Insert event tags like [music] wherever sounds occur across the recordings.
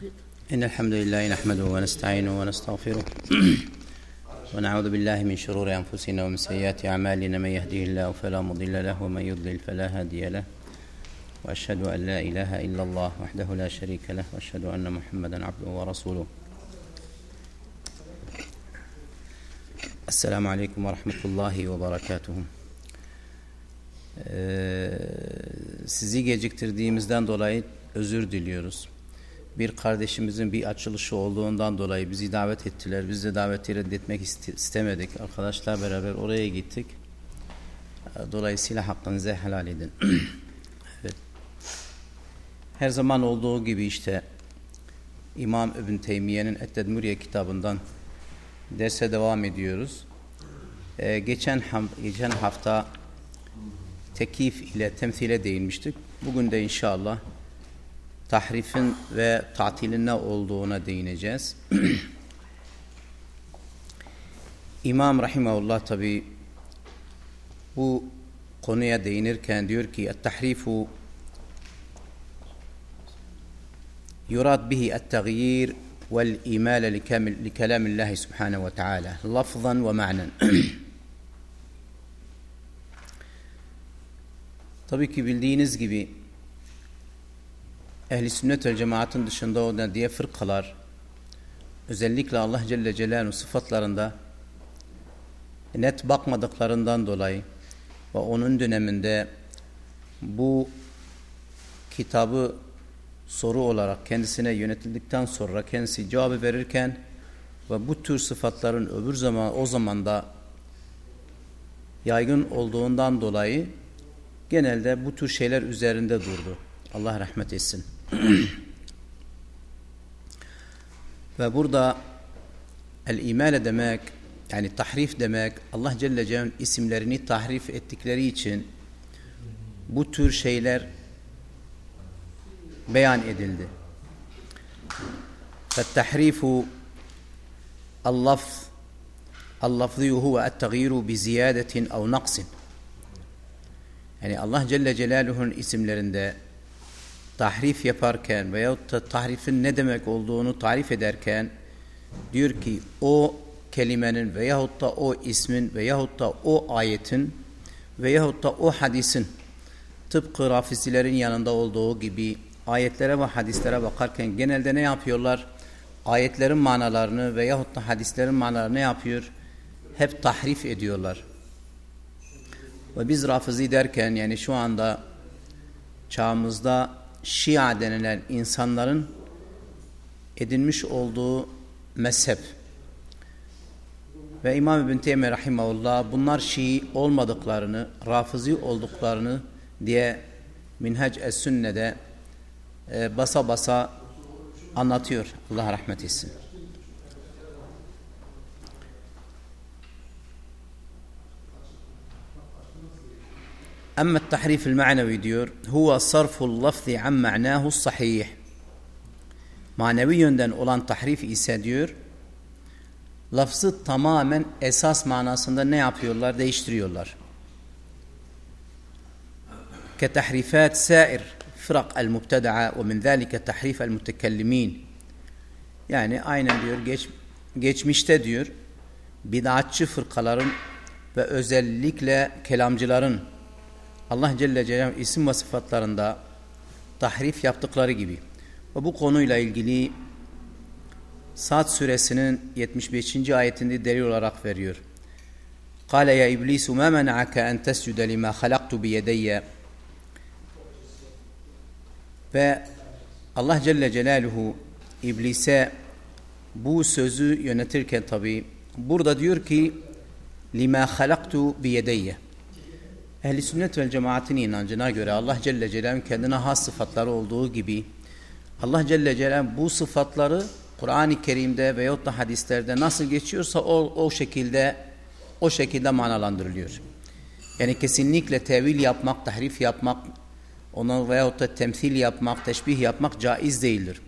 إن الحمد لله نحمده ونستعينه ونستغفره. [clears throat] ونعوذ بالله من شرور أنفسنا ومن سيئات أعمالنا. من يهده الله فلا مضل له ومن يضلل فلا هادي له. وأشهد أن لا إله إلا الله وحده لا شريك له وأشهد أن محمدا عبده ورسوله. السلام عليكم ورحمة الله وبركاته. Sizi geciktirdiğimizden dolayı özür diliyoruz. Bir kardeşimizin bir açılışı olduğundan dolayı bizi davet ettiler. Biz de daveti reddetmek istemedik. Arkadaşlar beraber oraya gittik. Dolayısıyla hakkınızı helal edin. [clears throat] evet. Her zaman olduğu gibi işte İmam İbn Teymiye'nin Et-Tedmuriye kitabından derse devam ediyoruz. Ee, geçen, geçen hafta tekif ile temsile değinmiştik. Bugün de inşallah tahrifin ve tatilin ne olduğuna değineceğiz. [clears throat] İmam Rahimahullah tabi bu konuya değinirken diyor ki et-tahrifu yurad bihi et-taghyir vel-imale li kelamillahi subhanahu ve taala lafzan ve ma'nen [clears throat] Tabii ki bildiğiniz gibi ehli sünnet ve cemaatin dışında olan diye fırkalar özellikle Allah Celle Celaluhu sıfatlarında net bakmadıklarından dolayı ve onun döneminde bu kitabı soru olarak kendisine yönetildikten sonra kendisi cevabı verirken ve bu tür sıfatların öbür zaman o zamanda yaygın olduğundan dolayı genelde bu tür şeyler üzerinde durdu. Allah rahmet etsin. [clears throat] Ve burada el-imale demek yani tahrif demek Allah Celle Celaluhu'nun isimlerini tahrif ettikleri için bu tür şeyler beyan edildi. فالتحريف اللفظ اللفظي هو التغيير بزيادة أو نقص yani Allah Celle Celaluhu'nun isimlerinde tahrif yaparken veyahut da tahrifin ne demek olduğunu tarif ederken diyor ki o kelimenin veyahut da o ismin veyahut da o ayetin veyahut da o hadisin tıpkı rafisilerin yanında olduğu gibi ayetlere ve hadislere bakarken genelde ne yapıyorlar? Ayetlerin manalarını veyahut da hadislerin manalarını ne yapıyor? Hep tahrif ediyorlar. Ve biz rafizi derken yani şu anda çağımızda Şia denilen insanların edinmiş olduğu mezhep ve İmam İbn Teymiye Rahimahullah bunlar Şii olmadıklarını, Rafizi olduklarını diye Minhac Es-Sünne'de e, basa basa anlatıyor. Allah rahmet etsin. أما التحريف المعنوي diyor هو صرف اللفظ عن معناه الصحيح manevi yönden olan tahrif ise diyor lafzı tamamen esas manasında ne yapıyorlar değiştiriyorlar كتحريفات سائر فرق المبتدعة ومن ذلك تحريف المتكلمين yani aynen diyor geç, geçmişte diyor bid'atçı fırkaların ve özellikle kelamcıların Allah Celle Celaluhu isim ve sıfatlarında tahrif yaptıkları gibi ve bu konuyla ilgili Sad suresinin 75. ayetinde delil olarak veriyor. Kale ya iblisu ma mena'ake en tescude lima halaktu biyedeyye ve Allah Celle Celaluhu iblise bu sözü yönetirken tabi burada diyor ki lima halaktu biyedeyye Ehli sünnet vel cemaatin inancına göre Allah Celle Celaluhu kendine has sıfatları olduğu gibi Allah Celle Celaluhu bu sıfatları Kur'an-ı Kerim'de veyahut da hadislerde nasıl geçiyorsa o, o şekilde o şekilde manalandırılıyor. Yani kesinlikle tevil yapmak, tahrif yapmak, ona veyahut da temsil yapmak, teşbih yapmak caiz değildir.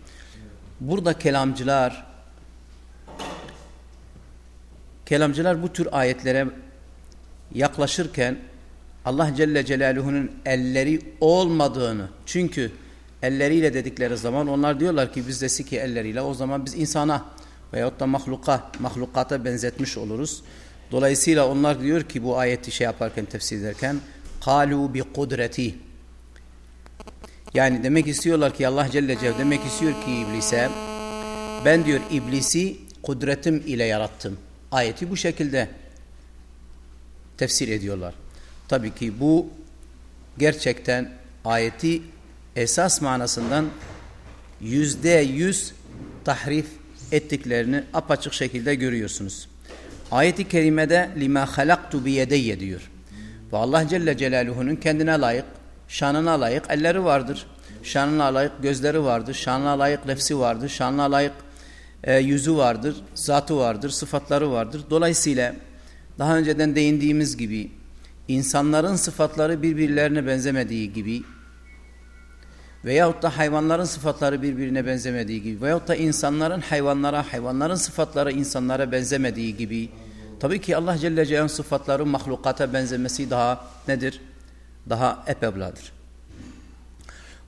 Burada kelamcılar kelamcılar bu tür ayetlere yaklaşırken Allah Celle Celaluhu'nun elleri olmadığını çünkü elleriyle dedikleri zaman onlar diyorlar ki biz de ki elleriyle o zaman biz insana veyahut da mahluka, mahlukata benzetmiş oluruz. Dolayısıyla onlar diyor ki bu ayeti şey yaparken tefsir ederken kalu bi kudreti yani demek istiyorlar ki Allah Celle Celle demek istiyor ki iblise ben diyor iblisi kudretim ile yarattım. Ayeti bu şekilde tefsir ediyorlar. Tabii ki bu gerçekten ayeti esas manasından yüzde yüz tahrif ettiklerini apaçık şekilde görüyorsunuz. Ayeti kerimede lima halaktu bi yedeyye diyor. Ve Allah Celle Celaluhu'nun kendine layık, şanına layık elleri vardır. Şanına layık gözleri vardır. Şanına layık nefsi vardır. Şanına layık e, yüzü vardır. Zatı vardır. Sıfatları vardır. Dolayısıyla daha önceden değindiğimiz gibi insanların sıfatları birbirlerine benzemediği gibi veyahut da hayvanların sıfatları birbirine benzemediği gibi veyahut da insanların hayvanlara, hayvanların sıfatları insanlara benzemediği gibi tabii ki Allah Celle Celaluhu'nun sıfatları mahlukata benzemesi daha nedir? Daha epebladır.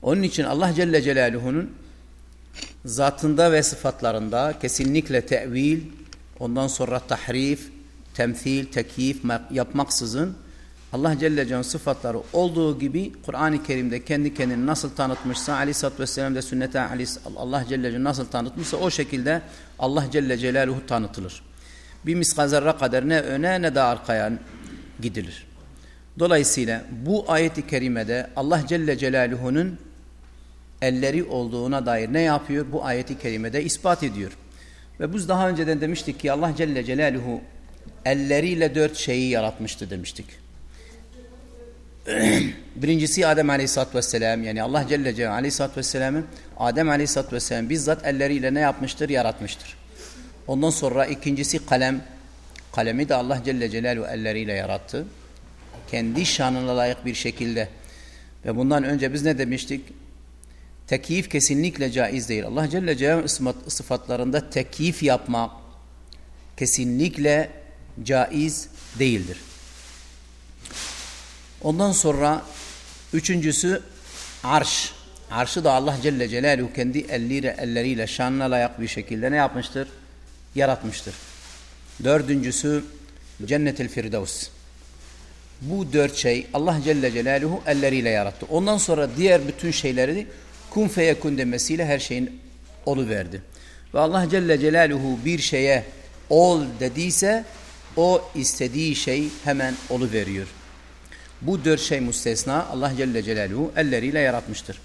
Onun için Allah Celle Celaluhu'nun zatında ve sıfatlarında kesinlikle tevil, ondan sonra tahrif, temsil, tekif yapmaksızın Allah Celle Celle'nin sıfatları olduğu gibi Kur'an-ı Kerim'de kendi kendini nasıl tanıtmışsa Aleyhisselatü Vesselam de sünnete Allah Celle Celle nasıl tanıtmışsa o şekilde Allah Celle Celaluhu tanıtılır. Bir miskazerre kadar ne öne ne de arkaya gidilir. Dolayısıyla bu ayeti kerimede Allah Celle Celaluhu'nun elleri olduğuna dair ne yapıyor? Bu ayeti kerimede ispat ediyor. Ve biz daha önceden demiştik ki Allah Celle Celaluhu elleriyle dört şeyi yaratmıştı demiştik. [clears throat] Birincisi Adem Aleyhisselatü Vesselam yani Allah Celle Celle Aleyhisselatü Vesselam'ın Adem Aleyhisselatü Vesselam bizzat elleriyle ne yapmıştır? Yaratmıştır. Ondan sonra ikincisi kalem. Kalemi de Allah Celle Celaluhu elleriyle yarattı. Kendi şanına layık bir şekilde. Ve bundan önce biz ne demiştik? Tekiyif kesinlikle caiz değil. Allah Celle Celaluhu sıfatlarında tekiyif yapmak kesinlikle caiz değildir. Ondan sonra üçüncüsü arş. Arşı da Allah Celle Celaluhu kendi elleriyle, elleriyle şanına layık bir şekilde ne yapmıştır? Yaratmıştır. Dördüncüsü cennetil firdevs. Bu dört şey Allah Celle Celaluhu elleriyle yarattı. Ondan sonra diğer bütün şeyleri kun feyekun demesiyle her şeyin olu verdi. Ve Allah Celle Celaluhu bir şeye ol dediyse o istediği şey hemen olu veriyor. Bu dört şey müstesna Allah Celle Celaluhu elleriyle yaratmıştır.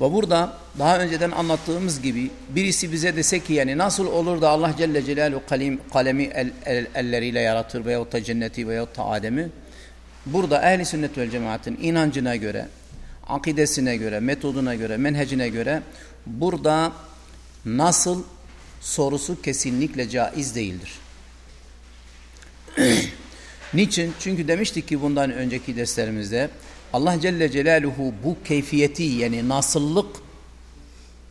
Ve burada daha önceden anlattığımız gibi birisi bize dese ki yani nasıl olur da Allah Celle Celaluhu kalim, kalemi el, el, elleriyle yaratır veyahut da cenneti veyahut da Adem'i burada ehli sünnet vel cemaatin inancına göre akidesine göre, metoduna göre, menhecine göre burada nasıl sorusu kesinlikle caiz değildir. [clears throat] Niçin? Çünkü demiştik ki bundan önceki derslerimizde Allah Celle Celaluhu bu keyfiyeti yani nasıllık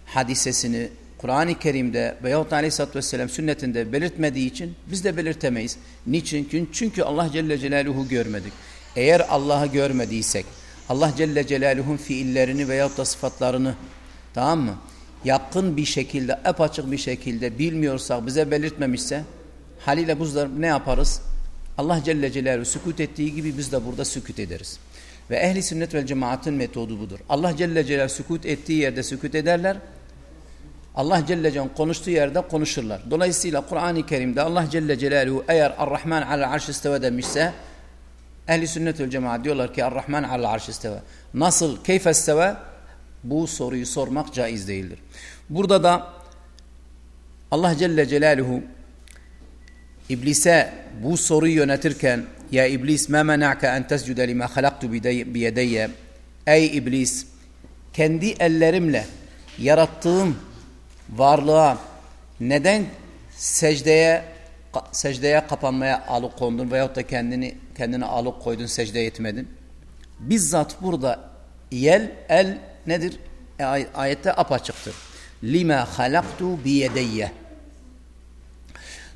hadisesini Kur'an-ı Kerim'de veyahut Aleyhisselatü Vesselam sünnetinde belirtmediği için biz de belirtemeyiz. Niçin? Çünkü Allah Celle Celaluhu görmedik. Eğer Allah'ı görmediysek, Allah Celle Celaluhu'nun fiillerini veyahut da sıfatlarını tamam mı? Yakın bir şekilde, apaçık bir şekilde bilmiyorsak, bize belirtmemişse haliyle buzlar ne yaparız? Allah Celle Celaluhu sükut ettiği gibi biz de burada sükut ederiz. Ve ehli sünnet vel cemaatın metodu budur. Allah Celle Celaluhu sükut ettiği yerde sükut ederler. Allah Celle Celaluhu konuştuğu yerde konuşurlar. Dolayısıyla Kur'an-ı Kerim'de Allah Celle Celaluhu eğer Ar-Rahman al arş isteve demişse ehli sünnet vel cemaat diyorlar ki Ar-Rahman al arş isteve. Nasıl, keyfe isteve? Bu soruyu sormak caiz değildir. Burada da Allah Celle Celaluhu İblise bu soruyu yönetirken ya iblis ma mena'ke en tescude lima halaktu biyedeyye Ey iblis kendi ellerimle yarattığım varlığa neden secdeye secdeye kapanmaya alıkondun veyahut da kendini kendine alıkoydun secde etmedin. Bizzat burada yel el nedir? E, ayette apaçıktır. Lima halaktu biyedeyye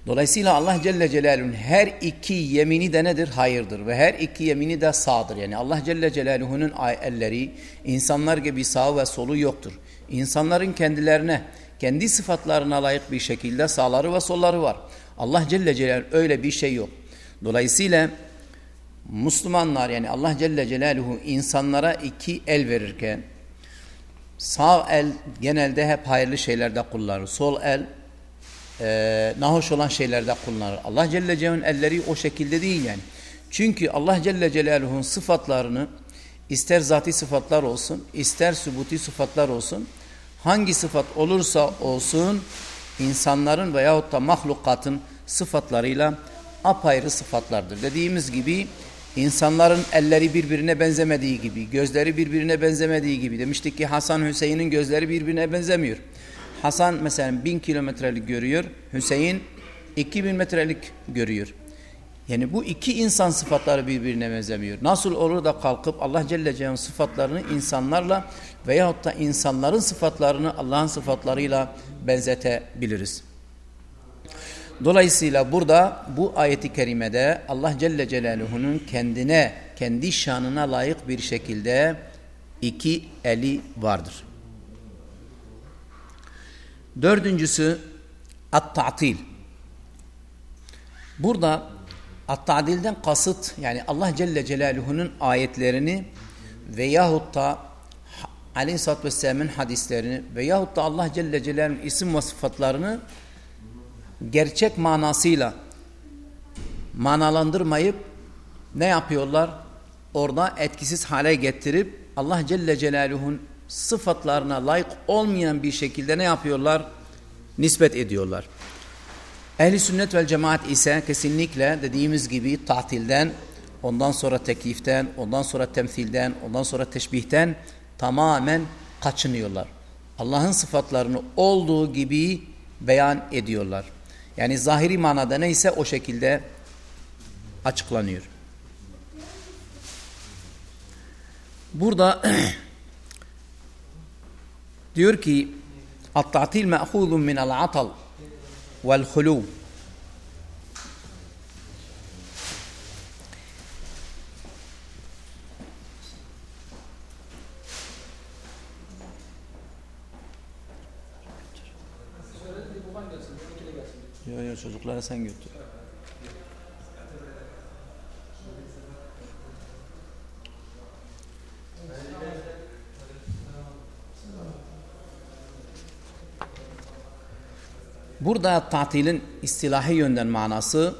Dolayısıyla Allah Celle Celaluhu'nun her iki yemini de nedir? Hayırdır. Ve her iki yemini de sağdır. Yani Allah Celle Celaluhu'nun elleri insanlar gibi sağ ve solu yoktur. İnsanların kendilerine, kendi sıfatlarına layık bir şekilde sağları ve solları var. Allah Celle Celaluhu öyle bir şey yok. Dolayısıyla Müslümanlar yani Allah Celle Celaluhu insanlara iki el verirken sağ el genelde hep hayırlı şeylerde kullanır. Sol el e, nahoş olan şeylerde kullanır. Allah Celle Celaluhu'nun elleri o şekilde değil yani. Çünkü Allah Celle Celaluhu'nun sıfatlarını ister zati sıfatlar olsun, ister sübuti sıfatlar olsun, hangi sıfat olursa olsun insanların veyahut da mahlukatın sıfatlarıyla apayrı sıfatlardır. Dediğimiz gibi insanların elleri birbirine benzemediği gibi, gözleri birbirine benzemediği gibi. Demiştik ki Hasan Hüseyin'in gözleri birbirine benzemiyor. Hasan mesela bin kilometrelik görüyor, Hüseyin iki bin metrelik görüyor. Yani bu iki insan sıfatları birbirine benzemiyor. Nasıl olur da kalkıp Allah Celle Celaluhu'nun sıfatlarını insanlarla veyahut da insanların sıfatlarını Allah'ın sıfatlarıyla benzetebiliriz. Dolayısıyla burada bu ayeti kerimede Allah Celle Celaluhu'nun kendine, kendi şanına layık bir şekilde iki eli vardır. Dördüncüsü at-ta'til. Burada at-ta'dilden kasıt yani Allah Celle Celaluhu'nun ayetlerini veyahut da Aleyhisselatü Vesselam'ın hadislerini veyahut da Allah Celle Celaluhu'nun isim ve sıfatlarını gerçek manasıyla manalandırmayıp ne yapıyorlar? Orada etkisiz hale getirip Allah Celle Celaluhu'nun sıfatlarına layık olmayan bir şekilde ne yapıyorlar? Nispet ediyorlar. Ehli sünnet vel cemaat ise kesinlikle dediğimiz gibi tatilden, ondan sonra tekliften, ondan sonra temsilden, ondan sonra teşbihten tamamen kaçınıyorlar. Allah'ın sıfatlarını olduğu gibi beyan ediyorlar. Yani zahiri manada neyse o şekilde açıklanıyor. Burada [clears throat] diyor ki التعطيل مأخوذ من العطل والخلو Yok yok çocuklara sen götür. Burada tatilin istilahi yönden manası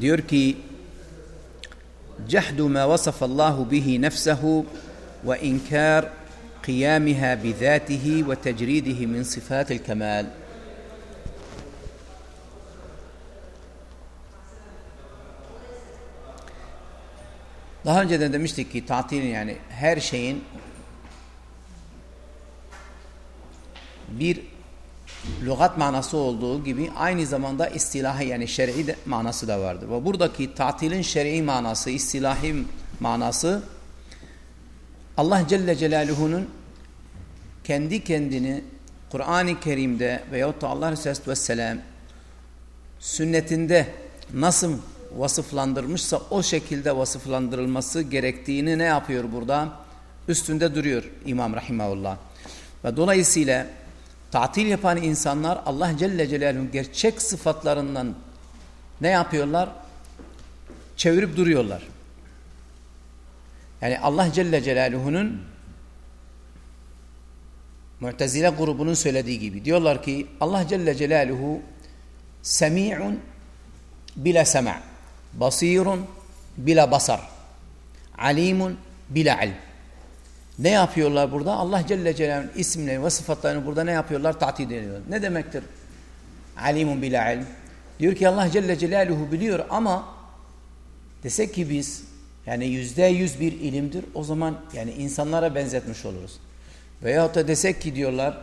diyor ki cehdu ma vasafallahu bihi nefsehu ve inkar qiyamiha bizatihi ve tecridihi min sifatil kemal. Daha önce de demiştik ki tatilin yani her şeyin bir lügat manası olduğu gibi aynı zamanda istilahi yani şer'i manası da vardır. Ve buradaki tatilin şer'i manası, istilahi manası Allah Celle Celaluhu'nun kendi kendini Kur'an-ı Kerim'de veyahut da Allah Resulü Vesselam sünnetinde nasıl vasıflandırmışsa o şekilde vasıflandırılması gerektiğini ne yapıyor burada? Üstünde duruyor İmam Rahimahullah. Ve dolayısıyla tatil yapan insanlar Allah Celle Celaluhu'nun gerçek sıfatlarından ne yapıyorlar? Çevirip duruyorlar. Yani Allah Celle Celaluhu'nun Mu'tezile grubunun söylediği gibi diyorlar ki Allah Celle Celaluhu semi'un bila sema' basirun bila basar alimun bila ilm ne yapıyorlar burada? Allah Celle Celaluhu'nun isimlerini ve sıfatlarını burada ne yapıyorlar? Ta'til ediyorlar. Ne demektir? Alimun bila ilm. Diyor ki Allah Celle Celaluhu biliyor ama desek ki biz yani yüzde yüz bir ilimdir o zaman yani insanlara benzetmiş oluruz. Veyahut da desek ki diyorlar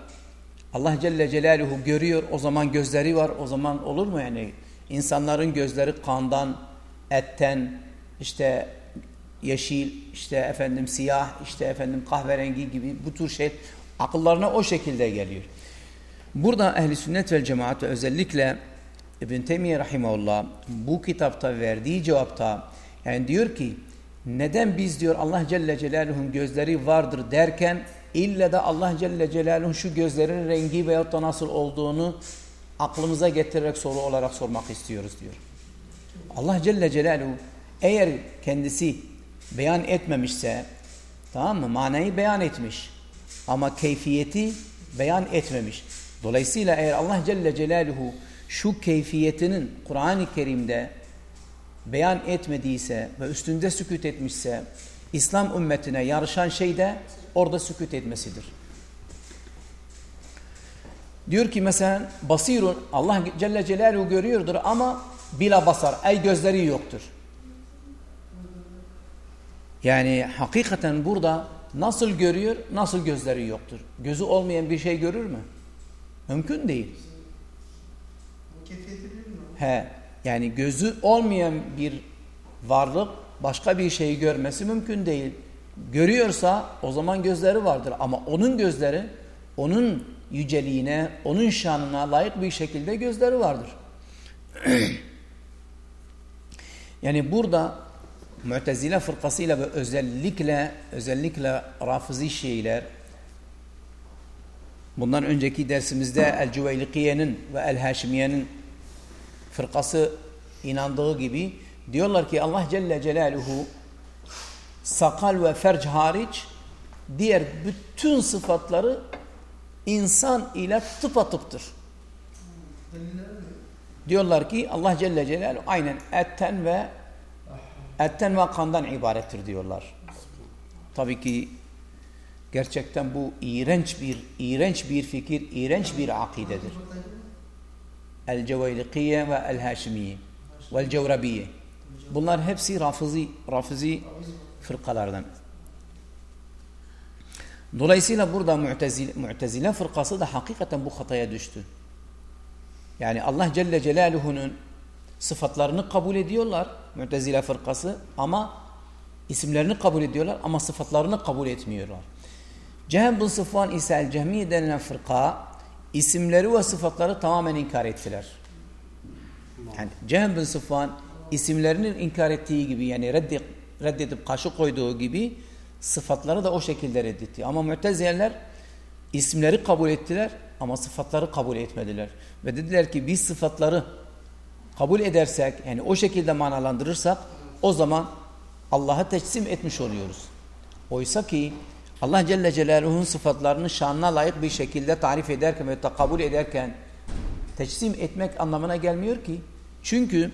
Allah Celle Celaluhu görüyor o zaman gözleri var o zaman olur mu yani? insanların gözleri kandan, etten, işte yeşil, işte efendim siyah, işte efendim kahverengi gibi bu tür şey akıllarına o şekilde geliyor. Burada ehli sünnet vel cemaat özellikle İbn Teymiye Rahimahullah bu kitapta verdiği cevapta yani diyor ki neden biz diyor Allah Celle Celaluhu'nun gözleri vardır derken illa da Allah Celle Celaluhu'nun şu gözlerin rengi veyahut da nasıl olduğunu aklımıza getirerek soru olarak sormak istiyoruz diyor. Allah Celle Celaluhu eğer kendisi beyan etmemişse tamam mı manayı beyan etmiş ama keyfiyeti beyan etmemiş. Dolayısıyla eğer Allah Celle Celaluhu şu keyfiyetinin Kur'an-ı Kerim'de beyan etmediyse ve üstünde sükut etmişse İslam ümmetine yarışan şey de orada sükut etmesidir. Diyor ki mesela basirun Allah Celle Celaluhu görüyordur ama bila basar ay gözleri yoktur. Yani hakikaten burada nasıl görüyor nasıl gözleri yoktur. Gözü olmayan bir şey görür mü? Mümkün değil. He, yani gözü olmayan bir varlık başka bir şeyi görmesi mümkün değil. Görüyorsa o zaman gözleri vardır ama onun gözleri onun yüceliğine, onun şanına layık bir şekilde gözleri vardır. [clears throat] yani burada Mu'tezile fırkasıyla ve özellikle özellikle Rafizi Şiiler bundan önceki dersimizde El-Cüveylikiye'nin ve El-Haşimiye'nin fırkası inandığı gibi diyorlar ki Allah Celle Celaluhu sakal ve ferc hariç diğer bütün sıfatları insan ile tıpatıptır. Diyorlar ki Allah Celle Celaluhu aynen etten ve etten ve kandan ibarettir diyorlar. Tabii ki gerçekten bu iğrenç bir iğrenç bir fikir, iğrenç bir akidedir. El-Ceveylikiye ve El-Haşimiye ve El-Cevrabiye. Bunlar hepsi rafizi, rafizi fırkalardan. Dolayısıyla burada Mu'tezile, Mu'tezile fırkası da hakikaten bu hataya düştü. Yani Allah Celle Celaluhu'nun sıfatlarını kabul ediyorlar Mu'tezile fırkası ama isimlerini kabul ediyorlar ama sıfatlarını kabul etmiyorlar. Cehem bin Sıfvan ise El Cehmiye denilen fırka isimleri ve sıfatları tamamen inkar ettiler. Yani Cehem bin Sıfvan isimlerinin inkar ettiği gibi yani reddedip, reddedip karşı koyduğu gibi sıfatları da o şekilde reddetti. Ama müteziyeler isimleri kabul ettiler ama sıfatları kabul etmediler. Ve dediler ki biz sıfatları kabul edersek yani o şekilde manalandırırsak o zaman Allah'a teslim etmiş oluyoruz. Oysa ki Allah Celle Celaluhu'nun sıfatlarını şanına layık bir şekilde tarif ederken ve kabul ederken teslim etmek anlamına gelmiyor ki. Çünkü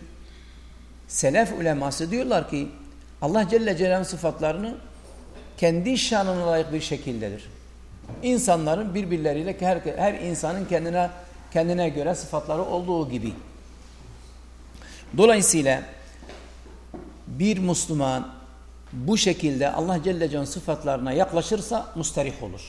selef uleması diyorlar ki Allah Celle Celaluhu'nun sıfatlarını kendi şanına layık bir şekildedir. İnsanların birbirleriyle her, her insanın kendine kendine göre sıfatları olduğu gibi. Dolayısıyla bir Müslüman bu şekilde Allah Celle Celle'nin sıfatlarına yaklaşırsa musterih olur.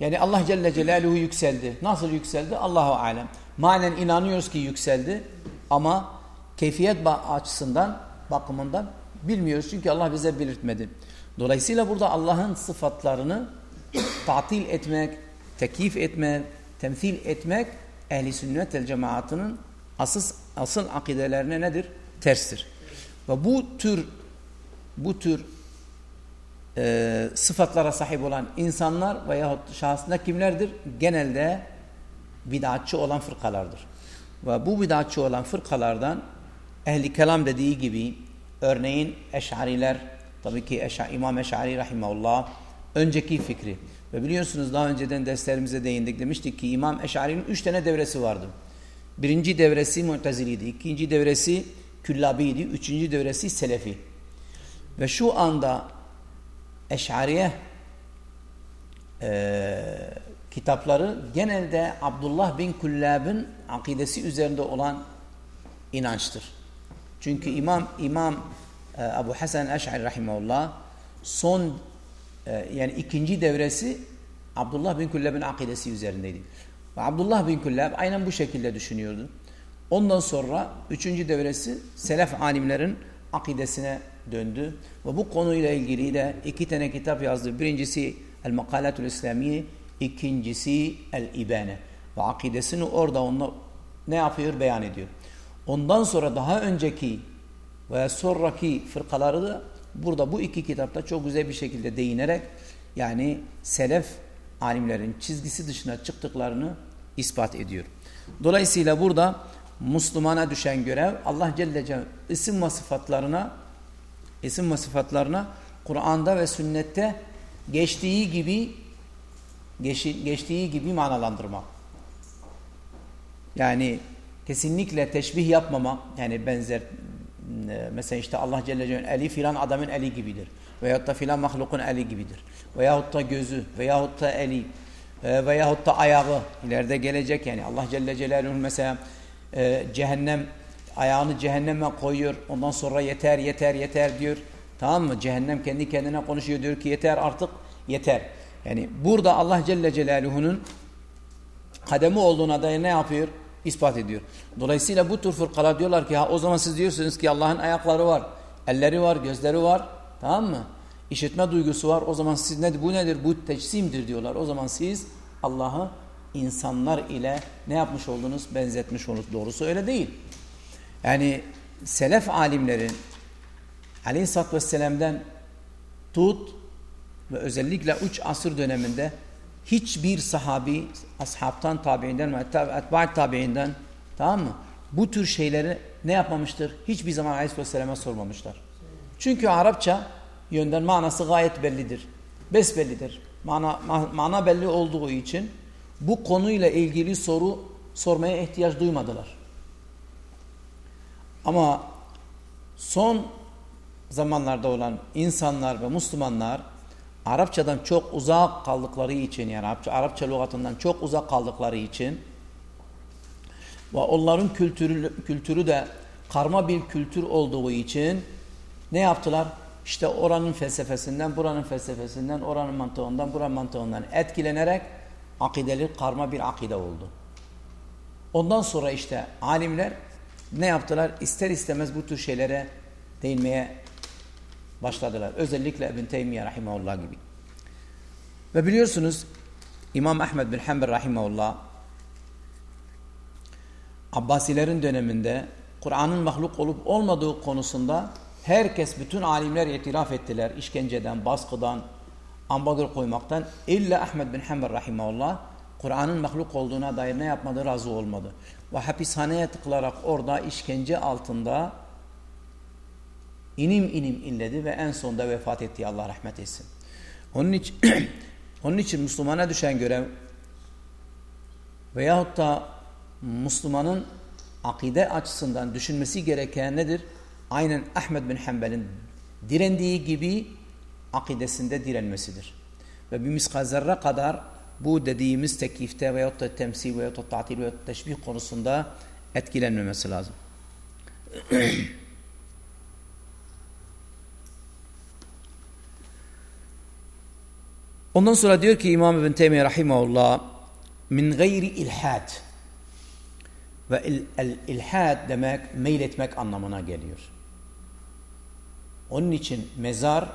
Yani Allah Celle Celaluhu yükseldi. Nasıl yükseldi? Allahu alem. Manen inanıyoruz ki yükseldi ama keyfiyet açısından bakımından bilmiyoruz çünkü Allah bize belirtmedi. Dolayısıyla burada Allah'ın sıfatlarını tatil etmek, tekif etmek, temsil etmek ehli sünnet el cemaatinin asıl, asıl akidelerine nedir? Terstir. Ve bu tür bu tür e, sıfatlara sahip olan insanlar veya şahsında kimlerdir? Genelde bid'atçı olan fırkalardır. Ve bu bid'atçı olan fırkalardan ehli kelam dediği gibi örneğin eşariler tabii ki Eşa, İmam Eşari rahimahullah önceki fikri ve biliyorsunuz daha önceden derslerimize değindik demiştik ki İmam Eşari'nin üç tane devresi vardı. Birinci devresi Mu'teziliydi, ikinci devresi Küllabiydi, üçüncü devresi Selefi. Ve şu anda Eşariye e, kitapları genelde Abdullah bin Kullab'ın akidesi üzerinde olan inançtır. Çünkü İmam İmam e, Ebu Hasan Eş'ari rahimahullah son e, yani ikinci devresi Abdullah bin Kullab'ın akidesi üzerindeydi. Ve Abdullah bin Kullab aynen bu şekilde düşünüyordu. Ondan sonra üçüncü devresi selef alimlerin akidesine döndü. Ve bu konuyla ilgili de iki tane kitap yazdı. Birincisi El Makalatul İslamiye, ikincisi El İbane. Ve akidesini orada onunla ne yapıyor? Beyan ediyor. Ondan sonra daha önceki veya sonraki fırkaları da burada bu iki kitapta çok güzel bir şekilde değinerek yani selef alimlerin çizgisi dışına çıktıklarını ispat ediyor. Dolayısıyla burada Müslümana düşen görev Allah Celle Celle isim ve sıfatlarına isim ve sıfatlarına Kur'an'da ve sünnette geçtiği gibi geçtiği gibi manalandırmak. Yani kesinlikle teşbih yapmamak yani benzer e, mesela işte Allah Celle Celle eli filan adamın eli gibidir. Veyahut da filan mahlukun eli gibidir. Veyahut da gözü veyahut da eli e, veyahut da ayağı. İleride gelecek yani. Allah Celle Celaluhu mesela e, cehennem ayağını cehenneme koyuyor. Ondan sonra yeter yeter yeter diyor. Tamam mı? Cehennem kendi kendine konuşuyor. Diyor ki yeter artık yeter. Yani burada Allah Celle Celaluhu'nun kademi olduğuna dair ne yapıyor? İspat ediyor. Dolayısıyla bu tür fırkalar diyorlar ki ha o zaman siz diyorsunuz ki Allah'ın ayakları var, elleri var, gözleri var. Tamam mı? İşitme duygusu var. O zaman siz ne bu nedir? Bu teçsimdir diyorlar. O zaman siz Allah'ı insanlar ile ne yapmış oldunuz? Benzetmiş oldunuz. Doğrusu öyle değil. Yani selef alimlerin Aleyhisselatü Vesselam'dan tut ve özellikle üç asır döneminde hiçbir sahabi ashabtan tabiinden ve etba'at tabiinden tamam mı? Bu tür şeyleri ne yapmamıştır? Hiçbir zaman Aleyhisselam'a sormamışlar. Çünkü Arapça yönden manası gayet bellidir. Besbellidir. Mana, mana belli olduğu için bu konuyla ilgili soru sormaya ihtiyaç duymadılar. Ama son zamanlarda olan insanlar ve Müslümanlar Arapçadan çok uzak kaldıkları için yani Arapça, Arapça lügatından çok uzak kaldıkları için ve onların kültürü, kültürü de karma bir kültür olduğu için ne yaptılar? İşte oranın felsefesinden, buranın felsefesinden, oranın mantığından, buranın mantığından etkilenerek akideli karma bir akide oldu. Ondan sonra işte alimler ne yaptılar? İster istemez bu tür şeylere değinmeye başladılar. Özellikle İbn Teymiye rahimahullah gibi. Ve biliyorsunuz İmam Ahmed bin Hanbel rahimahullah Abbasilerin döneminde Kur'an'ın mahluk olup olmadığı konusunda herkes, bütün alimler itiraf ettiler. işkenceden, baskıdan, ambargo koymaktan. İlla Ahmed bin Hanbel rahimahullah Kur'an'ın mahluk olduğuna dair ne yapmadı? Razı olmadı. Ve hapishaneye tıkılarak orada işkence altında inim inim inledi ve en sonunda vefat etti. Allah rahmet etsin. Onun için, [clears throat] onun için Müslümana düşen görev veyahut da Müslümanın akide açısından düşünmesi gereken nedir? Aynen Ahmed bin Hanbel'in direndiği gibi akidesinde direnmesidir. Ve bir miskazerre kadar bu dediğimiz teklifte veyahut da temsil veyahut da tatil veyahut da teşbih konusunda etkilenmemesi lazım. [clears throat] Ondan sonra diyor ki İmam İbn Teymiye rahimahullah min gayri ilhad ve il, el, ilhad demek meyletmek anlamına geliyor. Onun için mezar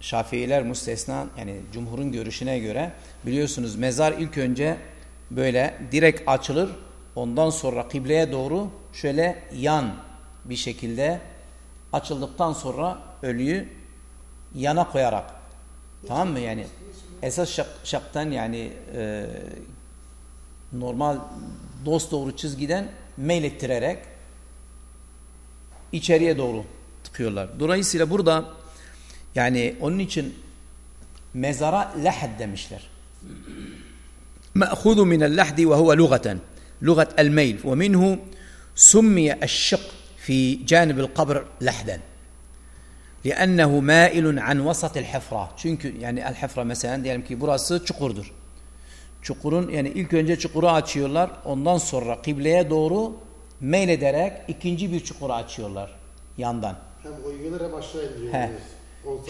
Şafiiler müstesna yani cumhurun görüşüne göre biliyorsunuz mezar ilk önce böyle direkt açılır ondan sonra kıbleye doğru şöyle yan bir şekilde açıldıktan sonra ölüyü yana koyarak Tamam mı yani? Esas şak, şaktan yani e, normal dost doğru çizgiden meylettirerek içeriye doğru tıkıyorlar. Dolayısıyla burada yani onun için mezara lahd demişler. مأخوذ من اللحد وهو لغة لغة الميل ومنه سمي الشق في جانب القبر لحدا لأنه مائل عن وسط الحفرة. Çünkü yani el hafra mesela diyelim ki burası çukurdur. Çukurun yani ilk önce çukuru açıyorlar. Ondan sonra kıbleye doğru meylederek ikinci bir çukuru açıyorlar yandan. Hem indiriyor. He.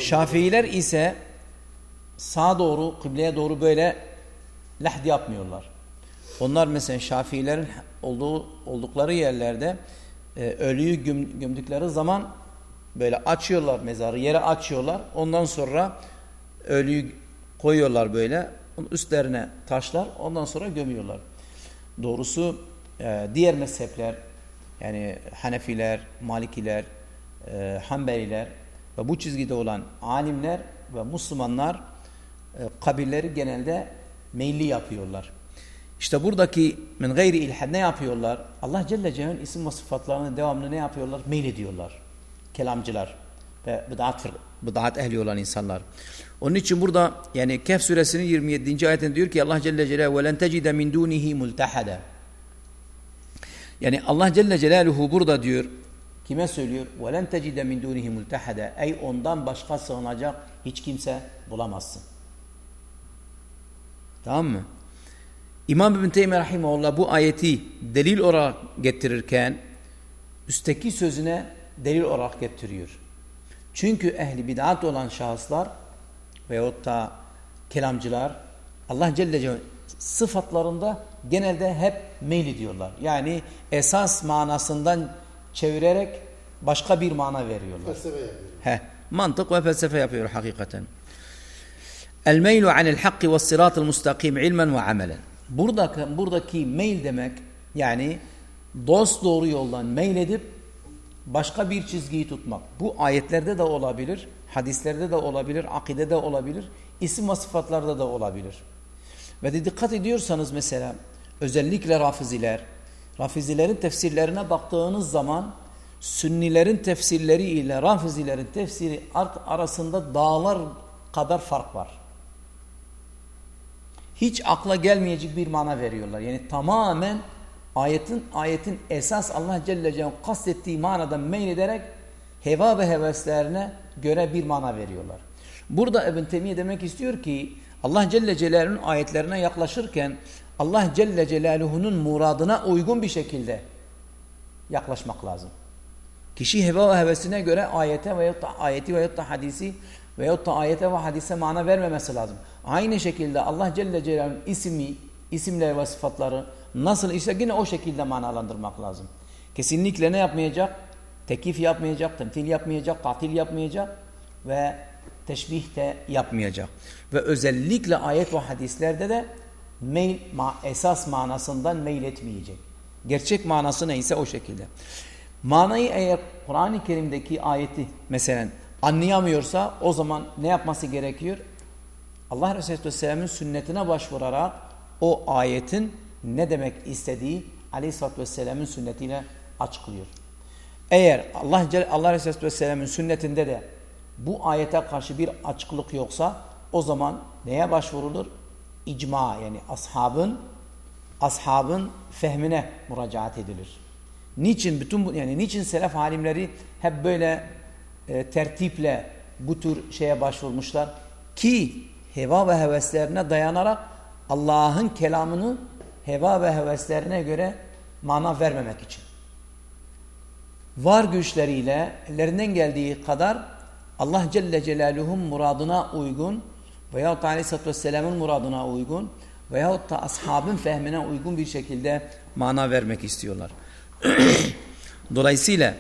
Şafiiler ise sağa doğru kıbleye doğru böyle lahd yapmıyorlar. Onlar mesela Şafiilerin olduğu oldukları yerlerde e, ölüyü göm, gömdükleri zaman Böyle açıyorlar mezarı, yere açıyorlar. Ondan sonra ölüyü koyuyorlar böyle. Onun üstlerine taşlar. Ondan sonra gömüyorlar. Doğrusu e, diğer mezhepler yani Hanefiler, Malikiler, e, Hanbeliler ve bu çizgide olan alimler ve Müslümanlar e, kabirleri genelde meyilli yapıyorlar. İşte buradaki min gayri ilhad ne yapıyorlar? Allah Celle Celaluhu'nun isim ve sıfatlarını devamlı ne yapıyorlar? Meyil ediyorlar. Kelamcılar ve bid'at, bid'at ehli olan insanlar. Onun için burada yani Kehf suresinin 27. ayetinde diyor ki Allah Celle Celaluhu len tecide min dunihi multahada. Yani Allah Celle Celaluhu burada diyor kime söylüyor? Len tecide min dunihi multahada. Ey ondan başka sığınacak hiç kimse bulamazsın. Tamam mı? İmam İbn Teymiye Rahimahullah bu ayeti delil olarak getirirken üstteki sözüne delil olarak getiriyor. Çünkü ehli bid'at olan şahıslar veyahut da kelamcılar Allah Celle Celaluhu sıfatlarında genelde hep meyil ediyorlar. Yani esas manasından çevirerek başka bir mana veriyorlar. Felsefe yapıyor. He, mantık ve felsefe yapıyor hakikaten. El meylu anil hakki ve sıratul mustakim ilmen ve amelen. Buradaki, buradaki meyil demek yani dost doğru yoldan meyil edip başka bir çizgiyi tutmak. Bu ayetlerde de olabilir, hadislerde de olabilir, akide de olabilir, isim ve sıfatlarda da olabilir. Ve de dikkat ediyorsanız mesela özellikle rafiziler, rafizilerin tefsirlerine baktığınız zaman sünnilerin tefsirleri ile rafizilerin tefsiri arasında dağlar kadar fark var. Hiç akla gelmeyecek bir mana veriyorlar. Yani tamamen ayetin ayetin esas Allah Celle Celaluhu kastettiği manadan meylederek heva ve heveslerine göre bir mana veriyorlar. Burada Ibn Temiye demek istiyor ki Allah Celle Celaluhu'nun ayetlerine yaklaşırken Allah Celle Celaluhu'nun muradına uygun bir şekilde yaklaşmak lazım. Kişi heva ve hevesine göre ayete veyahut da ayeti veyahut da hadisi veyahut da ayete ve hadise mana vermemesi lazım. Aynı şekilde Allah Celle Celaluhu'nun ismi, isimler ve sıfatları nasıl ise yine o şekilde manalandırmak lazım. Kesinlikle ne yapmayacak? Tekif yapmayacak, temtil yapmayacak, tatil yapmayacak ve teşbih de yapmayacak. Ve özellikle ayet ve hadislerde de meyl, ma, esas manasından meyil etmeyecek. Gerçek manası neyse o şekilde. Manayı eğer Kur'an-ı Kerim'deki ayeti mesela anlayamıyorsa o zaman ne yapması gerekiyor? Allah Resulü Aleyhisselam'ın sünnetine başvurarak o ayetin ne demek istediği Aleyhisselatü Vesselam'ın sünnetiyle açıklıyor. Eğer Allah, Allah Resulü Vesselam'ın sünnetinde de bu ayete karşı bir açıklık yoksa o zaman neye başvurulur? İcma yani ashabın ashabın fehmine müracaat edilir. Niçin bütün bu yani niçin selef alimleri hep böyle e, tertiple bu tür şeye başvurmuşlar ki heva ve heveslerine dayanarak Allah'ın kelamını heva ve heveslerine göre mana vermemek için. Var güçleriyle ellerinden geldiği kadar Allah Celle Celaluhu'nun muradına uygun veyahut da Aleyhisselatü Vesselam'ın muradına uygun veyahut da ashabın fehmine uygun bir şekilde mana vermek istiyorlar. [clears throat] Dolayısıyla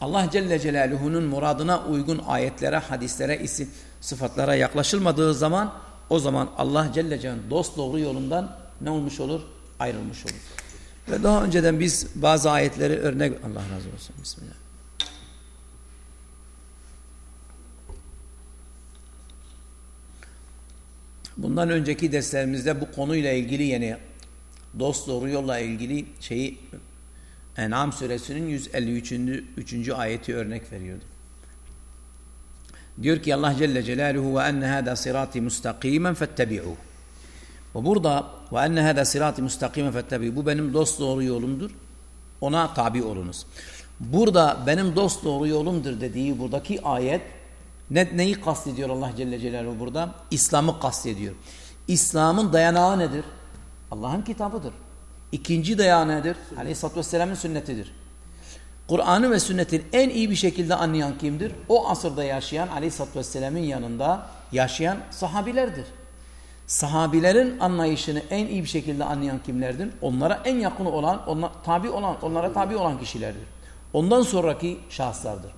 Allah Celle Celaluhu'nun muradına uygun ayetlere, hadislere, isim, sıfatlara yaklaşılmadığı zaman o zaman Allah Celle Celaluhu'nun dost doğru yolundan ne olmuş olur? Ayrılmış olur. Ve daha önceden biz bazı ayetleri örnek... Allah razı olsun. Bismillah. Bundan önceki derslerimizde bu konuyla ilgili yani dost doğru yolla ilgili şeyi En'am suresinin 153. 3. ayeti örnek veriyordu. Diyor ki Allah Celle Celaluhu ve enne hâdâ sirâti mustakimen fettebi'ûh. Ve burada ve enne hâdâ sirâti mustakimen fettebi'ûh. Bu benim dost doğru yolumdur. Ona tabi olunuz. Burada benim dost doğru yolumdur dediği buradaki ayet ne, neyi kastediyor Allah Celle Celaluhu burada? İslam'ı kastediyor. İslam'ın dayanağı nedir? Allah'ın kitabıdır. İkinci dayağı nedir? Aleyhisselatü Vesselam'ın sünnetidir. Kur'an'ı ve sünnetini en iyi bir şekilde anlayan kimdir? O asırda yaşayan Aleyhisselatü Vesselam'ın yanında yaşayan sahabilerdir. Sahabilerin anlayışını en iyi bir şekilde anlayan kimlerdir? Onlara en yakın olan, onlara tabi olan, onlara tabi olan kişilerdir. Ondan sonraki şahıslardır.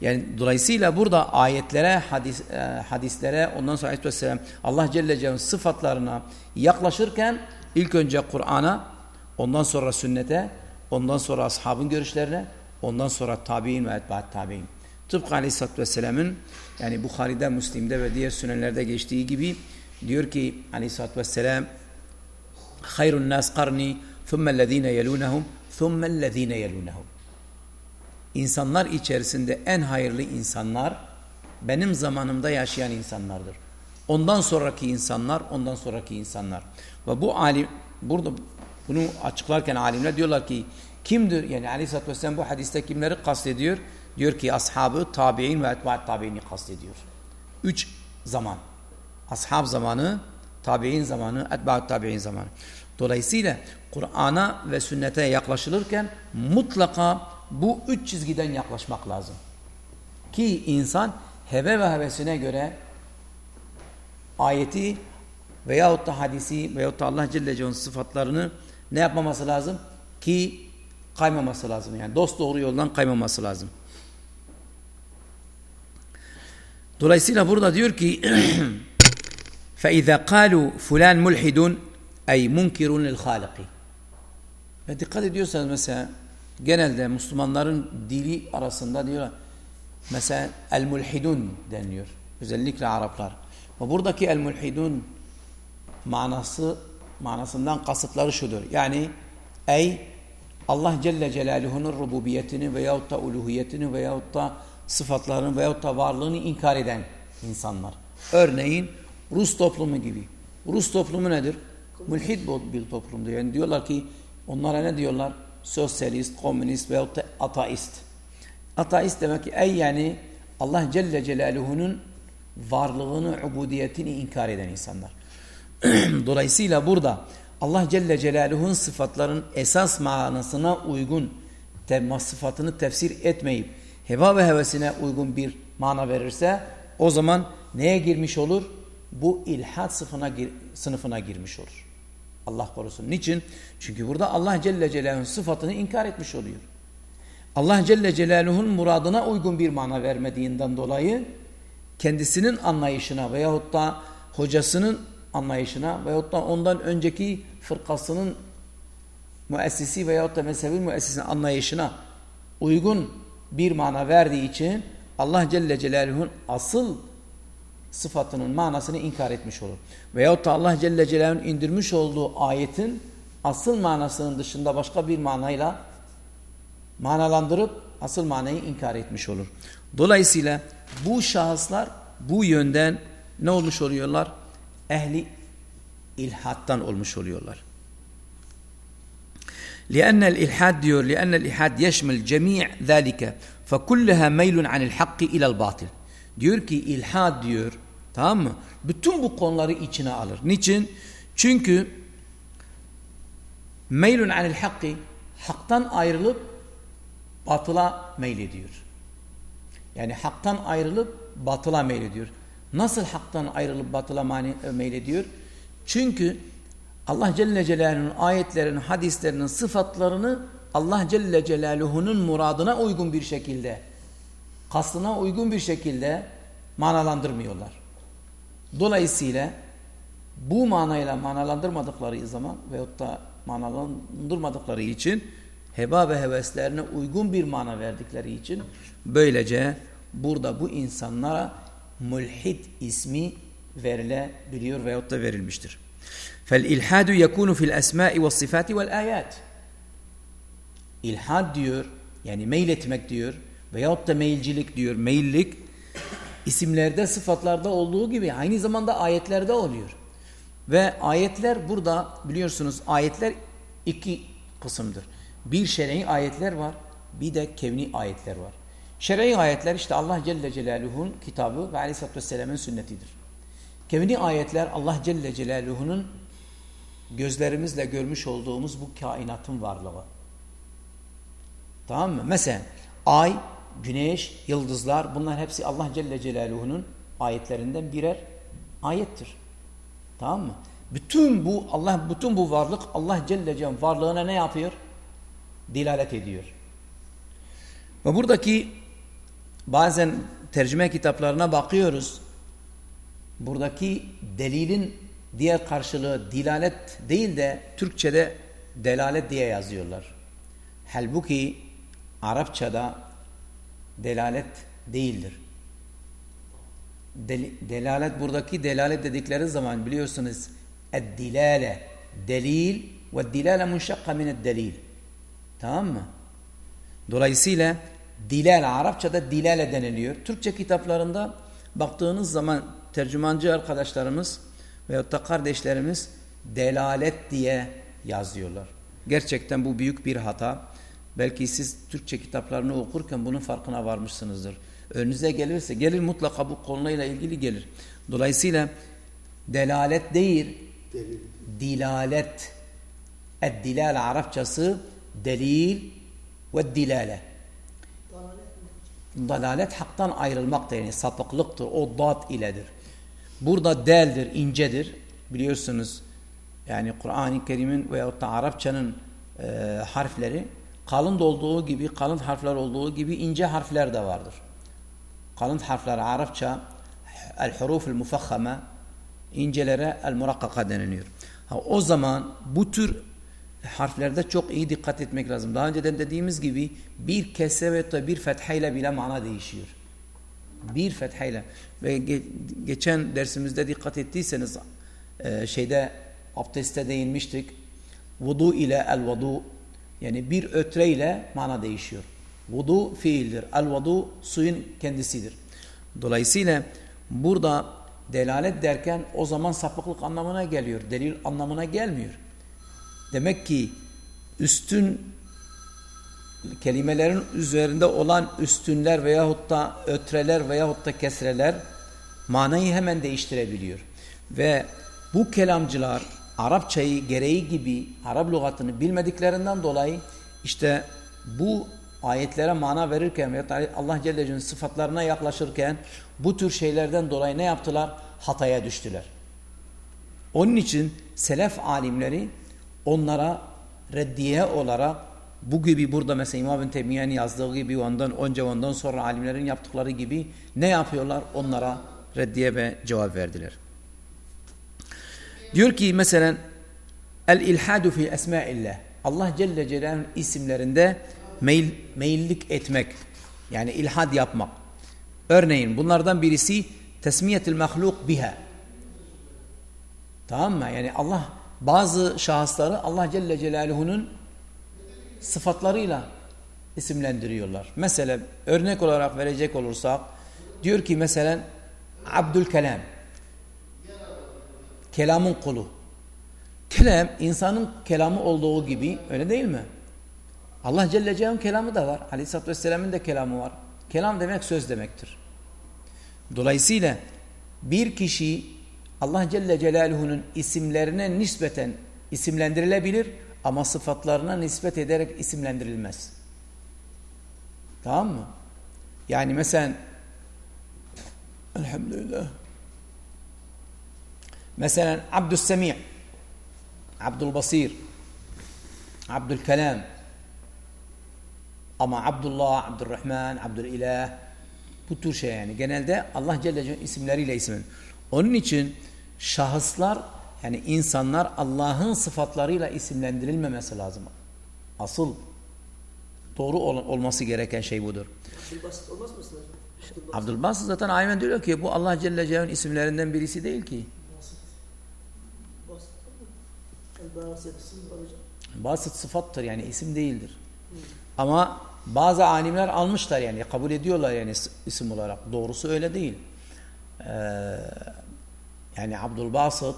Yani dolayısıyla burada ayetlere, hadis, e, hadislere, ondan sonra Aleyhisselam Allah Celle Celaluhu'nun sıfatlarına yaklaşırken ilk önce Kur'an'a ondan sonra sünnete, ondan sonra ashabın görüşlerine, ondan sonra tabi'in ve etbaat tabi'in. Tıpkı Aleyhisselatü Vesselam'ın yani Bukhari'de, Müslim'de ve diğer sünenlerde geçtiği gibi diyor ki Aleyhisselatü Vesselam hayrun nas karni thummellezine yelunahum thummellezine yelunahum İnsanlar içerisinde en hayırlı insanlar benim zamanımda yaşayan insanlardır. Ondan sonraki insanlar, ondan sonraki insanlar. Ve bu alim burada bunu açıklarken alimler diyorlar ki kimdir? Yani Aleyhisselatü Vesselam bu hadiste kimleri kastediyor? Diyor ki ashabı, tabi'in ve etba'at tabi'ini kastediyor. Üç zaman. Ashab zamanı, tabi'in zamanı, etba'at tabi'in zamanı. Dolayısıyla Kur'an'a ve sünnete yaklaşılırken mutlaka bu üç çizgiden yaklaşmak lazım. Ki insan heve ve hevesine göre ayeti veyahut da hadisi veyahut da Allah Celle Celle'nin sıfatlarını ne yapmaması lazım? Ki kaymaması lazım. Yani dost doğru yoldan kaymaması lazım. Dolayısıyla burada diyor ki فَاِذَا قَالُوا فُلَانْ مُلْحِدٌ اَيْ مُنْكِرٌ لِلْخَالِقِ Ve dikkat ediyorsanız mesela genelde Müslümanların dili arasında diyorlar mesela el-mulhidun deniliyor. Özellikle Araplar. Ve buradaki el-mulhidun manası manasından kasıtları şudur. Yani ey Allah Celle Celaluhu'nun rububiyetini veyahut da uluhiyetini veyahut da sıfatlarını veyahut da varlığını inkar eden insanlar. Örneğin Rus toplumu gibi. Rus toplumu nedir? Mülhid bir toplumdur. Yani diyorlar ki onlara ne diyorlar? Sosyalist, komünist veyahut da ateist. Ateist demek ki ey yani Allah Celle Celaluhu'nun varlığını, ubudiyetini inkar eden insanlar. [clears throat] Dolayısıyla burada Allah Celle Celaluhu'nun sıfatların esas manasına uygun sıfatını tefsir etmeyip heva ve hevesine uygun bir mana verirse o zaman neye girmiş olur? Bu ilhat sınıfına, sınıfına girmiş olur. Allah korusun. Niçin? Çünkü burada Allah Celle Celaluhu'nun sıfatını inkar etmiş oluyor. Allah Celle Celaluhu'nun muradına uygun bir mana vermediğinden dolayı kendisinin anlayışına veyahut da hocasının anlayışına veyahut da ondan önceki fırkasının müessisi veyahut da mezhebin müessisinin anlayışına uygun bir mana verdiği için Allah Celle Celaluhu'nun asıl sıfatının manasını inkar etmiş olur. Veyahut da Allah Celle Celaluhu'nun indirmiş olduğu ayetin asıl manasının dışında başka bir manayla manalandırıp asıl manayı inkar etmiş olur. Dolayısıyla bu şahıslar bu yönden ne olmuş oluyorlar? Ehli ilhattan olmuş oluyorlar. لأن الإلحاد diyor لأن الإلحاد يشمل جميع ذلك فكلها ميل عن الحق إلى الباطل diyor ki ilhad diyor tamam mı? Bütün bu konuları içine alır. Niçin? Çünkü meylun anil hakki haktan ayrılıp batıla meylediyor. Yani haktan ayrılıp batıla meylediyor. Nasıl haktan ayrılıp batıla meylediyor? Çünkü Allah Celle Celaluhu'nun ayetlerinin, hadislerinin sıfatlarını Allah Celle Celaluhu'nun muradına uygun bir şekilde, kastına uygun bir şekilde manalandırmıyorlar. Dolayısıyla bu manayla manalandırmadıkları zaman veyahut da manalandırmadıkları için heba ve heveslerine uygun bir mana verdikleri için böylece burada bu insanlara mulhid ismi verilebiliyor veyahut da verilmiştir. فَالْاِلْحَادُ يَكُونُ فِي الْاَسْمَاءِ وَالصِّفَاتِ وَالْآيَاتِ İlhad diyor, yani meyletmek diyor veyahut da meyilcilik diyor, meyillik isimlerde, sıfatlarda olduğu gibi aynı zamanda ayetlerde oluyor. Ve ayetler burada biliyorsunuz ayetler iki kısımdır. Bir şer'i ayetler var, bir de kevni ayetler var. Şer'i ayetler işte Allah Celle Celaluhu'nun kitabı ve Aleyhisselatü Vesselam'ın sünnetidir. Kevni ayetler Allah Celle Celaluhu'nun gözlerimizle görmüş olduğumuz bu kainatın varlığı. Tamam mı? Mesela ay, güneş, yıldızlar bunlar hepsi Allah Celle Celaluhu'nun ayetlerinden birer ayettir. Tamam mı? Bütün bu Allah bütün bu varlık Allah Celle Celaluhu'nun varlığına ne yapıyor? Dilalet ediyor. Ve buradaki bazen tercüme kitaplarına bakıyoruz. Buradaki delilin diğer karşılığı dilalet değil de Türkçe'de delalet diye yazıyorlar. Halbuki Arapçada delalet değildir. Del delalet buradaki delalet dedikleri zaman biliyorsunuz eddilale delil ve dilale munşakka min delil. Tamam mı? Dolayısıyla dilal Arapçada dilale deniliyor. Türkçe kitaplarında baktığınız zaman tercümancı arkadaşlarımız veyahut da kardeşlerimiz delalet diye yazıyorlar. Gerçekten bu büyük bir hata. Belki siz Türkçe kitaplarını okurken bunun farkına varmışsınızdır. Önünüze gelirse, gelir mutlaka bu konuyla ilgili gelir. Dolayısıyla delalet değil, Delil. dilalet. Eddilal Arapçası delil ve dilale. Dalalet haktan ayrılmaktır yani sapıklıktır. O dat iledir. Burada deldir, incedir. Biliyorsunuz yani Kur'an-ı Kerim'in veyahut da Arapçanın e, harfleri kalın olduğu gibi, kalın harfler olduğu gibi ince harfler de vardır. Kalın harfler Arapça el-huruf el-mufakhama incelere el-murakkaka deniliyor. Ha, o zaman bu tür harflerde çok iyi dikkat etmek lazım. Daha önceden dediğimiz gibi bir kese ve bir fethayla bile mana değişiyor. Bir fethayla ve ge geçen dersimizde dikkat ettiyseniz e, şeyde abdeste değinmiştik. Vudu ile el vudu yani bir ötre ile mana değişiyor. Vudu fiildir. El vudu suyun kendisidir. Dolayısıyla burada delalet derken o zaman sapıklık anlamına geliyor. Delil anlamına gelmiyor. Demek ki üstün kelimelerin üzerinde olan üstünler veyahut da ötreler veyahut da kesreler manayı hemen değiştirebiliyor. Ve bu kelamcılar Arapçayı gereği gibi Arap lügatını bilmediklerinden dolayı işte bu ayetlere mana verirken veya Allah Celle Celle'nin sıfatlarına yaklaşırken bu tür şeylerden dolayı ne yaptılar? Hataya düştüler. Onun için selef alimleri onlara reddiye olarak bu gibi burada mesela İmam bin Teymiye'nin yazdığı gibi ondan önce ondan sonra alimlerin yaptıkları gibi ne yapıyorlar? Onlara reddiye ve cevap verdiler. Diyor ki mesela el ilhadu fi esmaillah. Allah Celle Celaluhu'nun isimlerinde meyil, meyillik etmek. Yani ilhad yapmak. Örneğin bunlardan birisi tesmiyetil mahluk biha. Tamam mı? Yani Allah bazı şahısları Allah Celle Celaluhu'nun sıfatlarıyla isimlendiriyorlar. Mesela örnek olarak verecek olursak diyor ki mesela Abdülkelam kelamın kulu. Kelam insanın kelamı olduğu gibi öyle değil mi? Allah Celle Celaluhu'nun kelamı da var. Aleyhisselatü Vesselam'ın da kelamı var. Kelam demek söz demektir. Dolayısıyla bir kişi Allah Celle Celaluhu'nun isimlerine nispeten isimlendirilebilir ama sıfatlarına nispet ederek isimlendirilmez. Tamam mı? Yani mesela Elhamdülillah Mesela Abdüssemi' Abdülbasir Abdülkelam ama Abdullah, Abdurrahman, Abdülilah bu tür şey yani. Genelde Allah Celle Celaluhu isimleriyle isim. Onun için şahıslar yani insanlar Allah'ın sıfatlarıyla isimlendirilmemesi lazım. Asıl doğru ol olması gereken şey budur. Abdülbasit olmaz mı Abdülbasit. Zaten aynen diyor ki bu Allah Celle Celaluhu'nun isimlerinden birisi değil ki. Yani basit isim var hocam. Basit sıfattır yani isim değildir. Ama bazı alimler almışlar yani kabul ediyorlar yani isim olarak. Doğrusu öyle değil. Ee, yani Abdülbasit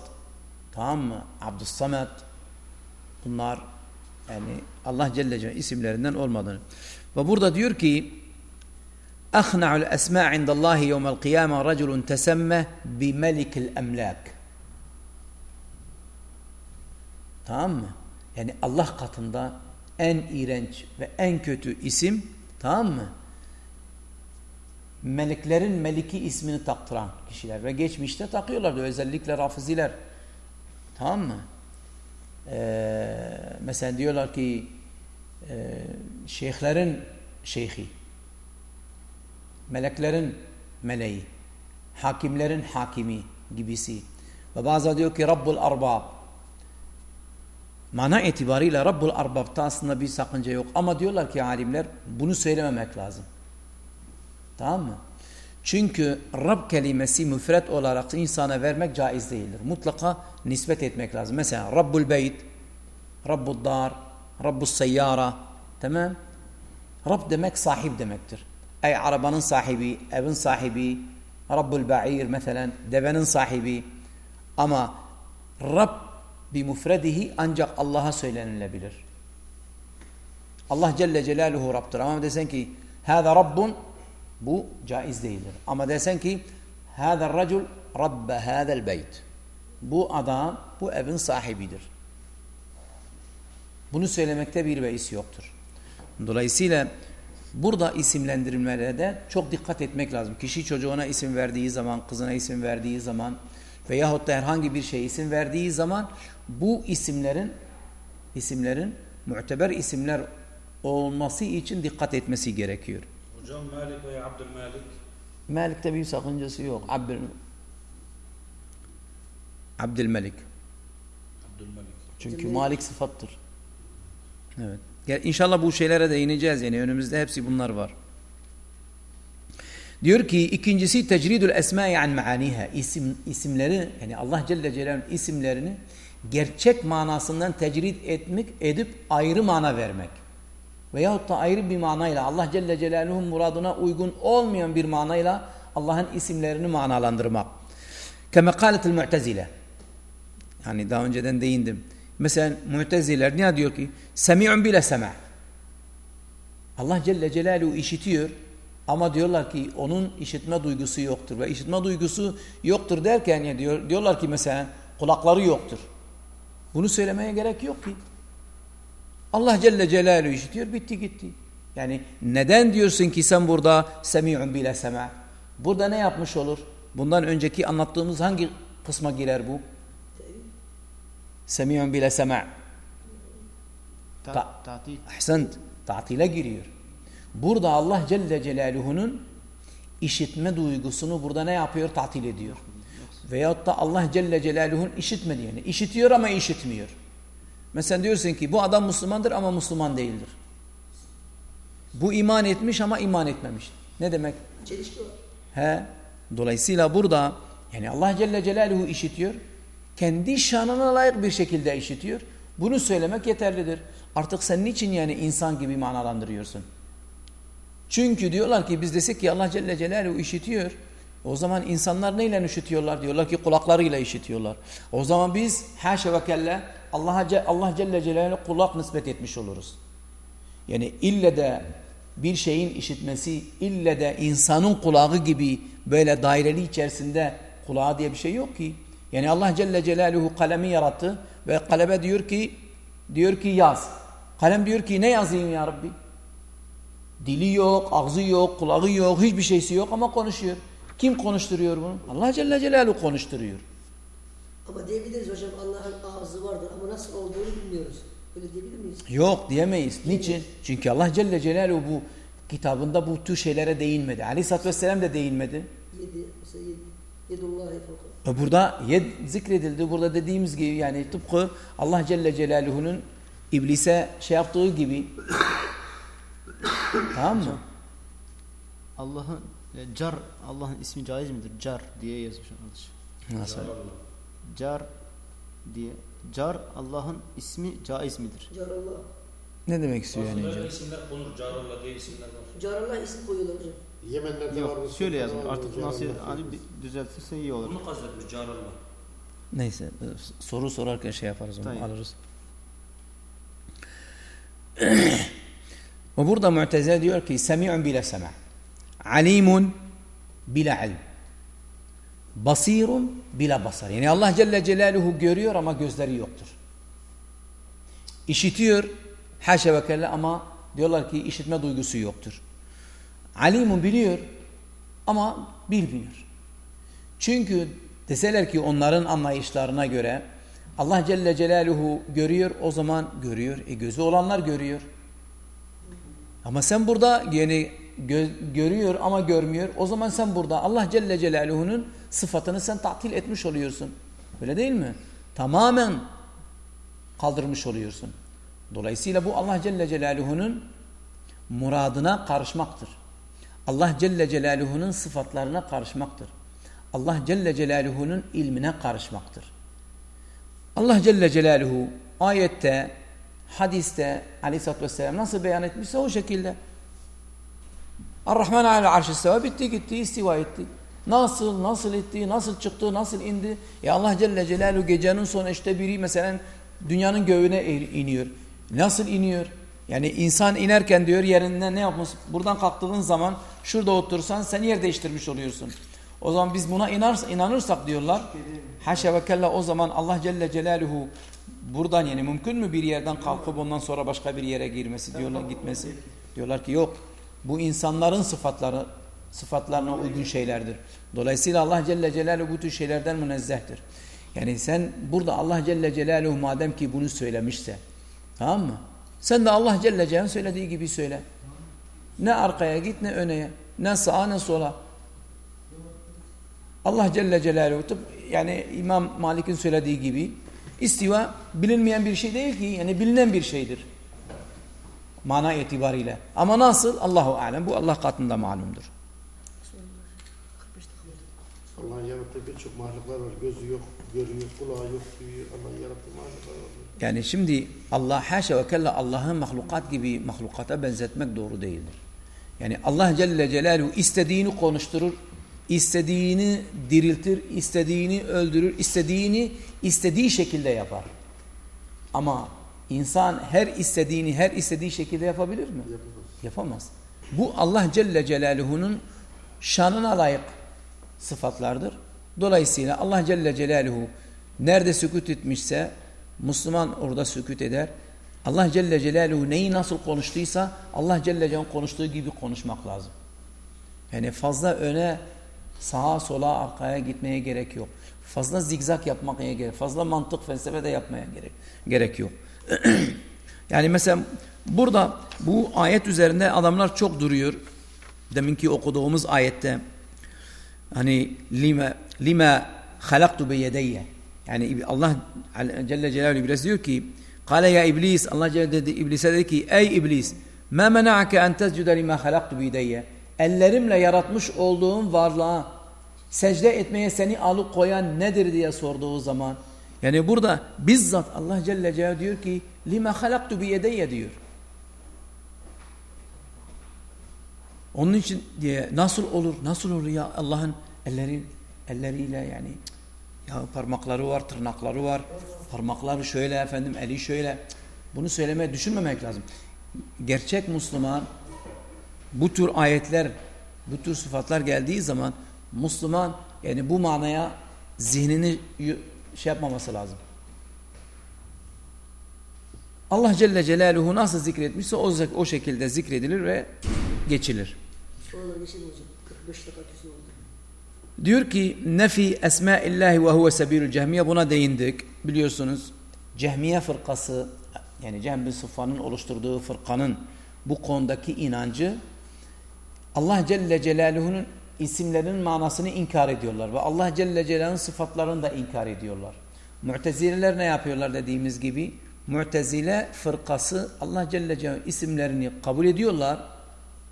tamam mı? Abdüssamet bunlar yani Allah Celle Celle isimlerinden olmadığını. Ve burada diyor ki أخنع الأسماء عند الله يوم القيامة رجل تسمى بملك الأملاك Tamam mı? Yani Allah katında en iğrenç ve en kötü isim tamam mı? Meleklerin meliki ismini taktıran kişiler ve geçmişte takıyorlardı özellikle rafiziler. Tamam mı? Ee, mesela diyorlar ki e, şeyhlerin şeyhi meleklerin meleği hakimlerin hakimi gibisi ve bazı diyor ki Rabbul Arbab mana itibariyle Rabbul Arbab'ta aslında bir sakınca yok. Ama diyorlar ki alimler bunu söylememek lazım. Tamam mı? Çünkü Rab kelimesi müfret olarak insana vermek caiz değildir. Mutlaka nispet etmek lazım. Mesela Rabbul Beyt, Rabbul Dar, Rabbul Seyyara. Tamam? Rab demek sahip demektir. Ey arabanın sahibi, evin sahibi, Rabbul Ba'ir mesela devenin sahibi. Ama Rab bi mufredihi ancak Allah'a söylenilebilir. Allah Celle Celaluhu Rab'dır. Ama desen ki hâzâ Rabbun bu caiz değildir. Ama desen ki hâzâ racul Rabbe hâzel beyt. Bu adam bu evin sahibidir. Bunu söylemekte bir beis yoktur. Dolayısıyla burada isimlendirilmelerde çok dikkat etmek lazım. Kişi çocuğuna isim verdiği zaman, kızına isim verdiği zaman veyahut da herhangi bir şey isim verdiği zaman bu isimlerin isimlerin muteber isimler olması için dikkat etmesi gerekiyor. Hocam Malik veya Abdülmalik Malik'te bir sakıncası yok. Abdül Abdülmelik. Abdülmalik. Çünkü Abdülmelik. Malik sıfattır. Evet. Gel, inşallah bu şeylere değineceğiz yani önümüzde hepsi bunlar var. Diyor ki ikincisi tecridül esmai an maaniha. İsim, isimleri yani Allah Celle Celaluhu'nun isimlerini gerçek manasından tecrid etmek, edip ayrı mana vermek. Veyahut da ayrı bir manayla Allah Celle Celaluhu'nun muradına uygun olmayan bir manayla Allah'ın isimlerini manalandırmak. Keme kâletil mu'tezile. Yani daha önceden değindim. Mesela mu'teziler ne diyor ki? Semi'un bile sema. Allah Celle Celaluhu işitiyor ama diyorlar ki onun işitme duygusu yoktur. Ve işitme duygusu yoktur derken ya diyor, diyorlar ki mesela kulakları yoktur. Bunu söylemeye gerek yok ki. Allah Celle Celaluhu işitiyor bitti gitti. Yani neden diyorsun ki sen burada semi'un bile sema? Burada ne yapmış olur? Bundan önceki anlattığımız hangi kısma girer bu? Semi'un bile sema. Ta- Ta tatil. Ahsent. Tatile giriyor. Burada Allah Celle Celaluhu'nun işitme duygusunu burada ne yapıyor? Tatil ediyor. Veyahut da Allah Celle Celaluhu'nun işitmediğini. işitiyor ama işitmiyor. Mesela diyorsun ki bu adam Müslümandır ama Müslüman değildir. Bu iman etmiş ama iman etmemiş. Ne demek? Çelişki var. He. Dolayısıyla burada yani Allah Celle Celaluhu işitiyor. Kendi şanına layık bir şekilde işitiyor. Bunu söylemek yeterlidir. Artık sen niçin yani insan gibi manalandırıyorsun? Çünkü diyorlar ki biz desek ki Allah Celle Celaluhu işitiyor. O zaman insanlar neyle işitiyorlar? Diyorlar ki kulaklarıyla işitiyorlar. O zaman biz haşa ve kelle Allah'a Ce- Allah Celle Celaluhu kulak nispet etmiş oluruz. Yani ille de bir şeyin işitmesi, ille de insanın kulağı gibi böyle daireli içerisinde kulağı diye bir şey yok ki. Yani Allah Celle Celaluhu kalemi yarattı ve kaleme diyor ki diyor ki yaz. Kalem diyor ki ne yazayım ya Rabbi? Dili yok, ağzı yok, kulağı yok, hiçbir şeysi yok ama konuşuyor. Kim konuşturuyor bunu? Allah Celle Celaluhu konuşturuyor. Ama diyebiliriz hocam Allah'ın ağzı vardır ama nasıl olduğunu bilmiyoruz. Öyle diyebilir miyiz? Yok diyemeyiz. Niçin? Çünkü Allah Celle Celaluhu bu kitabında bu tür şeylere değinmedi. Aleyhisselatü Vesselam da değinmedi. Yedi, mesela. E Burada yed zikredildi. Burada dediğimiz gibi yani tıpkı Allah Celle Celaluhu'nun iblise şey yaptığı gibi. [coughs] tamam mı? Allah'ın car Allah'ın ismi caiz midir? Car diye yazmış arkadaş. Nasıl? Car diye. Car Allah'ın ismi caiz midir? Carallah. Ne demek istiyor yani? Bazıları isimler konur. Carallah diye isimler var. Carallah isim koyuyorlar hocam. Yemenler'de var. Yok bu şöyle yazmış. var, Artık nasıl hani düzeltirse iyi olur. Bunu kastetmiş Carallah. Neyse e, soru sorarken şey yaparız onu Tayyip. alırız. [clears throat] Ve burada Mu'tezile diyor ki semi'un bile sema. Alimun bila ilm. Basirun bila basar. Yani Allah Celle Celaluhu görüyor ama gözleri yoktur. İşitiyor haşa ve kella ama diyorlar ki işitme duygusu yoktur. Alimun biliyor ama bilmiyor. Çünkü deseler ki onların anlayışlarına göre Allah Celle Celaluhu görüyor o zaman görüyor. E gözü olanlar görüyor. Ama sen burada yani gö- görüyor ama görmüyor. O zaman sen burada Allah Celle Celaluhu'nun sıfatını sen tatil etmiş oluyorsun. Öyle değil mi? Tamamen kaldırmış oluyorsun. Dolayısıyla bu Allah Celle Celaluhu'nun muradına karışmaktır. Allah Celle Celaluhu'nun sıfatlarına karışmaktır. Allah Celle Celaluhu'nun ilmine karışmaktır. Allah Celle Celaluhu ayette, hadiste aleyhissalatü vesselam nasıl beyan etmişse o şekilde. Ar-Rahman alel arş istiva bitti gitti istiva etti. Nasıl, nasıl etti, nasıl çıktı, nasıl indi? Ya Allah Celle Celaluhu gecenin son işte biri mesela dünyanın göğüne iniyor. Nasıl iniyor? Yani insan inerken diyor yerinden ne yapmış? Buradan kalktığın zaman şurada otursan sen yer değiştirmiş oluyorsun. O zaman biz buna inarsa, inanırsak diyorlar. Haşa ve kella o zaman Allah Celle Celaluhu buradan yani mümkün mü bir yerden kalkıp ondan sonra başka bir yere girmesi diyorlar gitmesi. Diyorlar ki yok. Bu insanların sıfatları sıfatlarına uygun şeylerdir. Dolayısıyla Allah Celle Celaluhu bu tür şeylerden münezzehtir. Yani sen burada Allah Celle Celaluhu madem ki bunu söylemişse tamam mı? Sen de Allah Celle Celaluhu söylediği gibi söyle. Ne arkaya git ne öneye. Ne sağa ne sola. Allah Celle Celaluhu yani İmam Malik'in söylediği gibi istiva bilinmeyen bir şey değil ki yani bilinen bir şeydir. Mana itibariyle. Ama nasıl? Allahu alem. Bu Allah katında malumdur. Allah'ın yarattığı birçok mahluklar var. Gözü yok, görüyor, kulağı yok. Allah'ın yarattığı mahluklar var. Yani şimdi Allah haşa ve kella Allah'ın mahlukat gibi mahlukata benzetmek doğru değildir. Yani Allah Celle Celaluhu istediğini konuşturur, istediğini diriltir, istediğini öldürür, istediğini istediği şekilde yapar. Ama insan her istediğini her istediği şekilde yapabilir mi? Yapamaz. Yapamaz. Bu Allah Celle Celaluhu'nun şanına layık sıfatlardır. Dolayısıyla Allah Celle Celaluhu nerede sükut etmişse Müslüman orada sükut eder. Allah Celle Celaluhu neyi nasıl konuştuysa Allah Celle Celaluhu konuştuğu gibi konuşmak lazım. Yani fazla öne sağa sola arkaya gitmeye gerek yok. Fazla zigzag yapmaya gerek Fazla mantık felsefe de yapmaya gerek, gerek yok. [clears throat] yani mesela burada bu ayet üzerinde adamlar çok duruyor. Deminki okuduğumuz ayette. Hani lima lima halaktu bi yedeyye. Yani Allah Celle Celaluhu biraz diyor ki Kale ya iblis Allah Celle dedi iblise dedi ki ey iblis ma mena'ake en tescude lima halaktu bi yedeyye. Ellerimle yaratmış olduğum varlığa secde etmeye seni alıkoyan nedir diye sorduğu zaman yani burada bizzat Allah Celle Celaluhu diyor ki lima halaktu bi yedeyye diyor. Onun için diye nasıl olur nasıl olur ya Allah'ın elleri elleriyle yani ya parmakları var tırnakları var parmakları şöyle efendim eli şöyle bunu söylemeye düşünmemek lazım. Gerçek Müslüman bu tür ayetler bu tür sıfatlar geldiği zaman Müslüman yani bu manaya zihnini şey yapmaması lazım. Allah Celle Celaluhu nasıl zikretmişse o, o şekilde zikredilir ve geçilir. Sonra geçelim hocam. 45 dakika küsur oldu. Diyor ki nefi esmaillahi ve huve sebilul cehmiye buna değindik. Biliyorsunuz cehmiye fırkası yani Cehm bin Sıffan'ın oluşturduğu fırkanın bu konudaki inancı Allah Celle Celaluhu'nun isimlerinin manasını inkar ediyorlar ve Allah Celle Celaluhu'nun sıfatlarını da inkar ediyorlar. Mu'tezileler ne yapıyorlar dediğimiz gibi Mu'tezile fırkası Allah Celle Celaluhu isimlerini kabul ediyorlar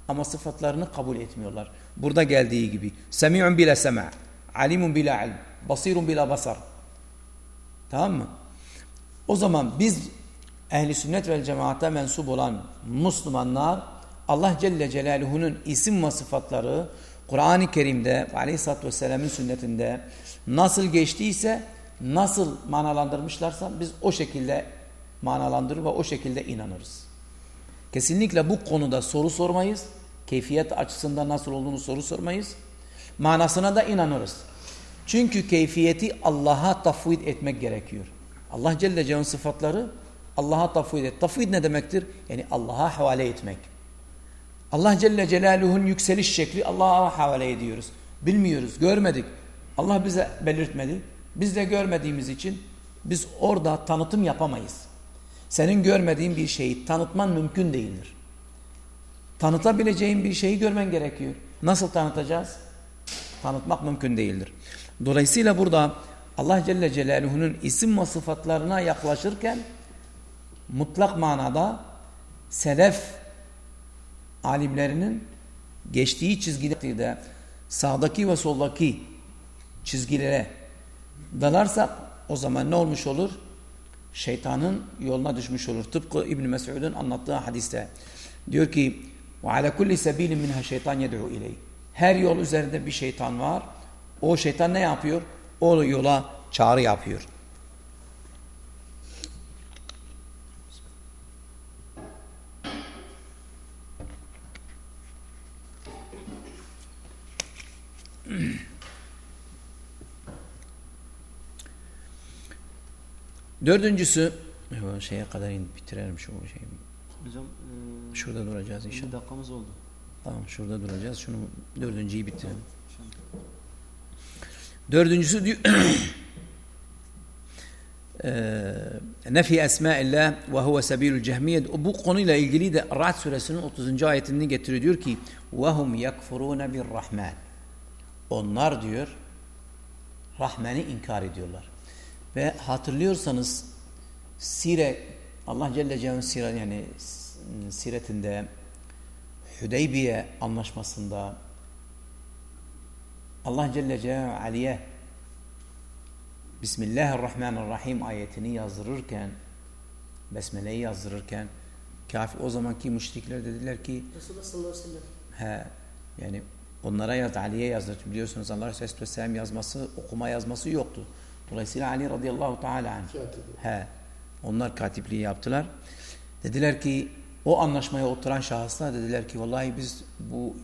ama sıfatlarını kabul etmiyorlar. Burada geldiği gibi. Semi'un bila sema' alimun bila ilm, basirun bila basar. Tamam mı? O zaman biz ehli sünnet vel cemaate mensup olan Müslümanlar Allah Celle Celaluhu'nun isim ve sıfatları Kur'an-ı Kerim'de Aleyhisselatü Vesselam'ın sünnetinde nasıl geçtiyse nasıl manalandırmışlarsa biz o şekilde manalandırır ve o şekilde inanırız. Kesinlikle bu konuda soru sormayız. Keyfiyet açısından nasıl olduğunu soru sormayız. Manasına da inanırız. Çünkü keyfiyeti Allah'a tafvid etmek gerekiyor. Allah Celle Celle'nin sıfatları Allah'a tafvid et. Tafvid ne demektir? Yani Allah'a havale etmek. Allah Celle Celaluhu'nun yükseliş şekli Allah'a havale ediyoruz. Bilmiyoruz, görmedik. Allah bize belirtmedi. Biz de görmediğimiz için biz orada tanıtım yapamayız. Senin görmediğin bir şeyi tanıtman mümkün değildir. Tanıtabileceğin bir şeyi görmen gerekiyor. Nasıl tanıtacağız? Tanıtmak mümkün değildir. Dolayısıyla burada Allah Celle Celaluhu'nun isim ve sıfatlarına yaklaşırken mutlak manada selef alimlerinin geçtiği çizgide sağdaki ve soldaki çizgilere dalarsak o zaman ne olmuş olur? Şeytanın yoluna düşmüş olur. Tıpkı İbn Mesud'un anlattığı hadiste. Diyor ki: "Ve ala kulli sabilin minha şeytan yed'u iley." Her yol üzerinde bir şeytan var. O şeytan ne yapıyor? O yola çağrı yapıyor. Dördüncüsü şeye kadar in, bitirelim şu şeyi. Hocam e, Şurada duracağız inşallah. bir dakikamız oldu. Tamam şurada duracağız. Şunu dördüncüyü bitirelim. Dördüncüsü diyor [clears throat] nefi esma'illah ve huve sebilul cehmiye bu konuyla ilgili de Ra'd suresinin 30. ayetini getiriyor diyor ki ve hum yekfurun bir rahman onlar diyor Rahman'ı inkar ediyorlar ve hatırlıyorsanız sire Allah Celle Celaluhu'nun sire yani siretinde Hüdeybiye anlaşmasında Allah Celle Celaluhu Ali'ye Bismillahirrahmanirrahim ayetini yazdırırken Besmele'yi yazdırırken kafir o zamanki müşrikler dediler ki Resulullah sallallahu aleyhi ve sellem. he yani onlara yaz Ali'ye yazdır. Biliyorsunuz Allah Resulü Vesselam yazması okuma yazması yoktu. Dolayısıyla Ali radıyallahu teala anh. He. Onlar katipliği yaptılar. Dediler ki o anlaşmaya oturan şahıslar dediler ki vallahi biz bu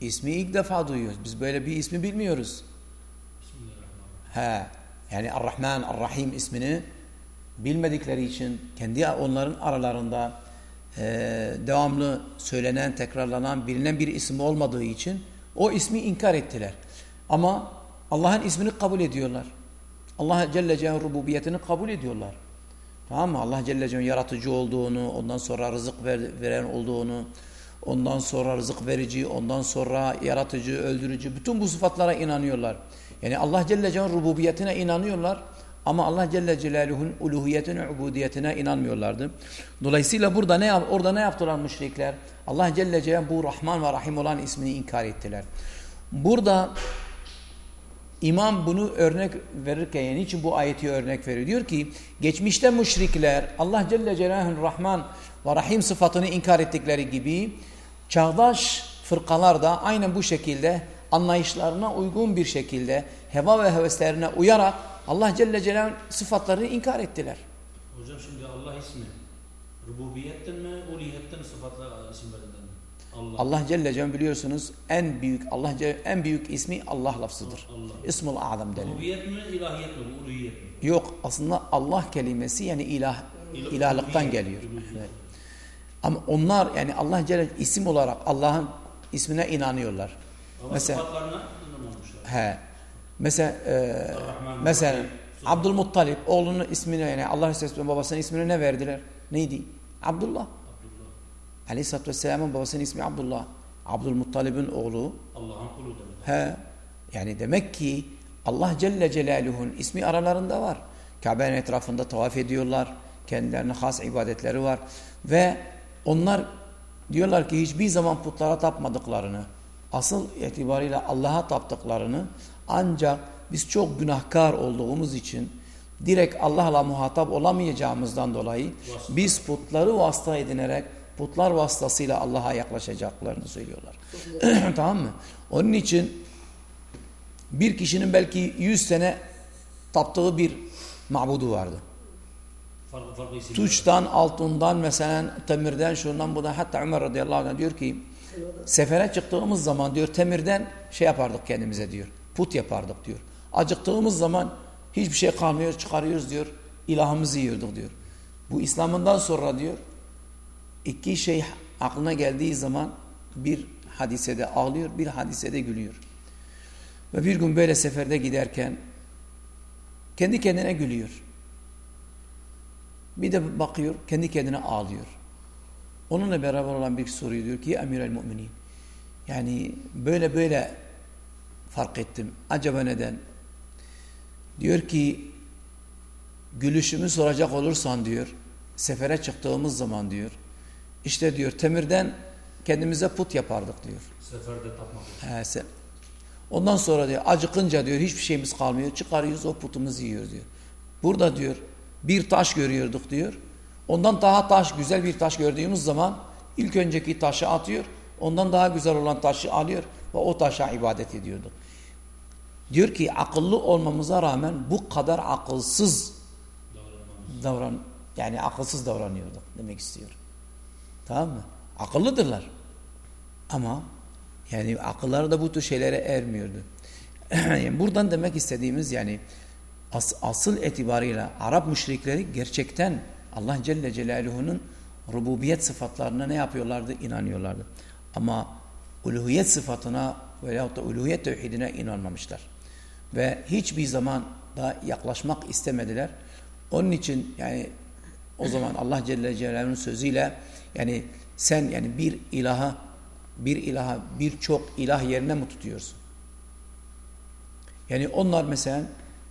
ismi ilk defa duyuyoruz. Biz böyle bir ismi bilmiyoruz. He. Yani Ar-Rahman, Ar-Rahim ismini bilmedikleri için kendi onların aralarında e, devamlı söylenen, tekrarlanan, bilinen bir isim olmadığı için o ismi inkar ettiler. Ama Allah'ın ismini kabul ediyorlar. Allah Celle Celaluhu rububiyetini kabul ediyorlar. Tamam mı? Allah Celle Celaluhu yaratıcı olduğunu, ondan sonra rızık ver, veren olduğunu, ondan sonra rızık verici, ondan sonra yaratıcı, öldürücü, bütün bu sıfatlara inanıyorlar. Yani Allah Celle Celaluhu rububiyetine inanıyorlar ama Allah Celle Celaluhu'nun uluhiyetine, ubudiyetine inanmıyorlardı. Dolayısıyla burada ne orada ne yaptılar müşrikler? Allah Celle Celaluhu bu Rahman ve Rahim olan ismini inkar ettiler. Burada İmam bunu örnek verirken yani için bu ayeti örnek veriyor. Diyor ki geçmişte müşrikler Allah Celle Celaluhu'nun Rahman ve Rahim sıfatını inkar ettikleri gibi çağdaş fırkalar da aynen bu şekilde anlayışlarına uygun bir şekilde heva ve heveslerine uyarak Allah Celle Celaluhu'nun sıfatlarını inkar ettiler. Hocam şimdi Allah ismi rububiyetten mi, uluhiyetten sıfatlar isimlerinden mi? Allah. Allah Celle Celaluhu biliyorsunuz en büyük Allah Celle en büyük ismi Allah lafzıdır. Allah. İsmul Azam denir. Rububiyet mi, ilahiyet mi, uluhiyet mi? Yok aslında Allah kelimesi yani ilah İlah- ilahlıktan uluhiyet, geliyor. uluhiyet. Evet. Ama onlar yani Allah Celle isim olarak Allah'ın ismine inanıyorlar. Ama Mesela sıfatlarına inanmamışlar. he. Mesela e, mesela. Abdülmuttalip oğlunun ismini yani Allah Resulü babasının ismini ne verdiler? Neydi? Abdullah. Abdullah. Aleyhisselatü Vesselam'ın babasının ismi Abdullah. Abdülmuttalib'in oğlu Allah'ın kulu demek. He. Yani demek ki Allah Celle Celaluhu'nun ismi aralarında var. Kabe'nin etrafında tavaf ediyorlar. Kendilerine has ibadetleri var. Ve onlar diyorlar ki hiçbir zaman putlara tapmadıklarını, asıl itibariyle Allah'a taptıklarını ancak biz çok günahkar olduğumuz için direkt Allah'la muhatap olamayacağımızdan dolayı biz putları vasıta edinerek putlar vasıtasıyla Allah'a yaklaşacaklarını söylüyorlar. [clears throat] tamam mı? Onun için bir kişinin belki 100 sene taptığı bir mabudu vardı. Farklı. Tuçtan, altından mesela temirden, şundan bundan hatta Ömer radıyallahu anh diyor ki sefere çıktığımız zaman diyor temirden şey yapardık kendimize diyor. Put yapardık diyor. Acıktığımız zaman hiçbir şey kalmıyor çıkarıyoruz diyor. İlahımızı yiyorduk diyor. Bu İslam'ından sonra diyor iki şey aklına geldiği zaman bir hadisede ağlıyor, bir hadisede gülüyor. Ve bir gün böyle seferde giderken kendi kendine gülüyor. Bir de bakıyor, kendi kendine ağlıyor. Onunla beraber olan bir soruyor diyor ki Emir el Müminin. Yani böyle böyle fark ettim. Acaba neden? Diyor ki gülüşümü soracak olursan diyor sefere çıktığımız zaman diyor işte diyor temirden kendimize put yapardık diyor. Seferde tapmak. He, se- Ondan sonra diyor acıkınca diyor hiçbir şeyimiz kalmıyor. Çıkarıyoruz o putumuzu yiyoruz diyor. Burada diyor bir taş görüyorduk diyor. Ondan daha taş güzel bir taş gördüğümüz zaman ilk önceki taşı atıyor. Ondan daha güzel olan taşı alıyor ve o taşa ibadet ediyorduk. Diyor ki akıllı olmamıza rağmen bu kadar akılsız davran yani akılsız davranıyorduk demek istiyor. Tamam mı? Akıllıdırlar. Ama yani akılları da bu tür şeylere ermiyordu. [clears throat] yani buradan demek istediğimiz yani as, asıl itibarıyla Arap müşrikleri gerçekten Allah Celle Celaluhu'nun rububiyet sıfatlarına ne yapıyorlardı? İnanıyorlardı. Ama uluhiyet sıfatına veyahut da uluhiyet tevhidine inanmamışlar. Ve hiçbir zaman da yaklaşmak istemediler. Onun için yani o zaman Allah Celle Celaluhu'nun sözüyle yani sen yani bir ilaha bir ilaha birçok ilah yerine mi tutuyorsun? Yani onlar mesela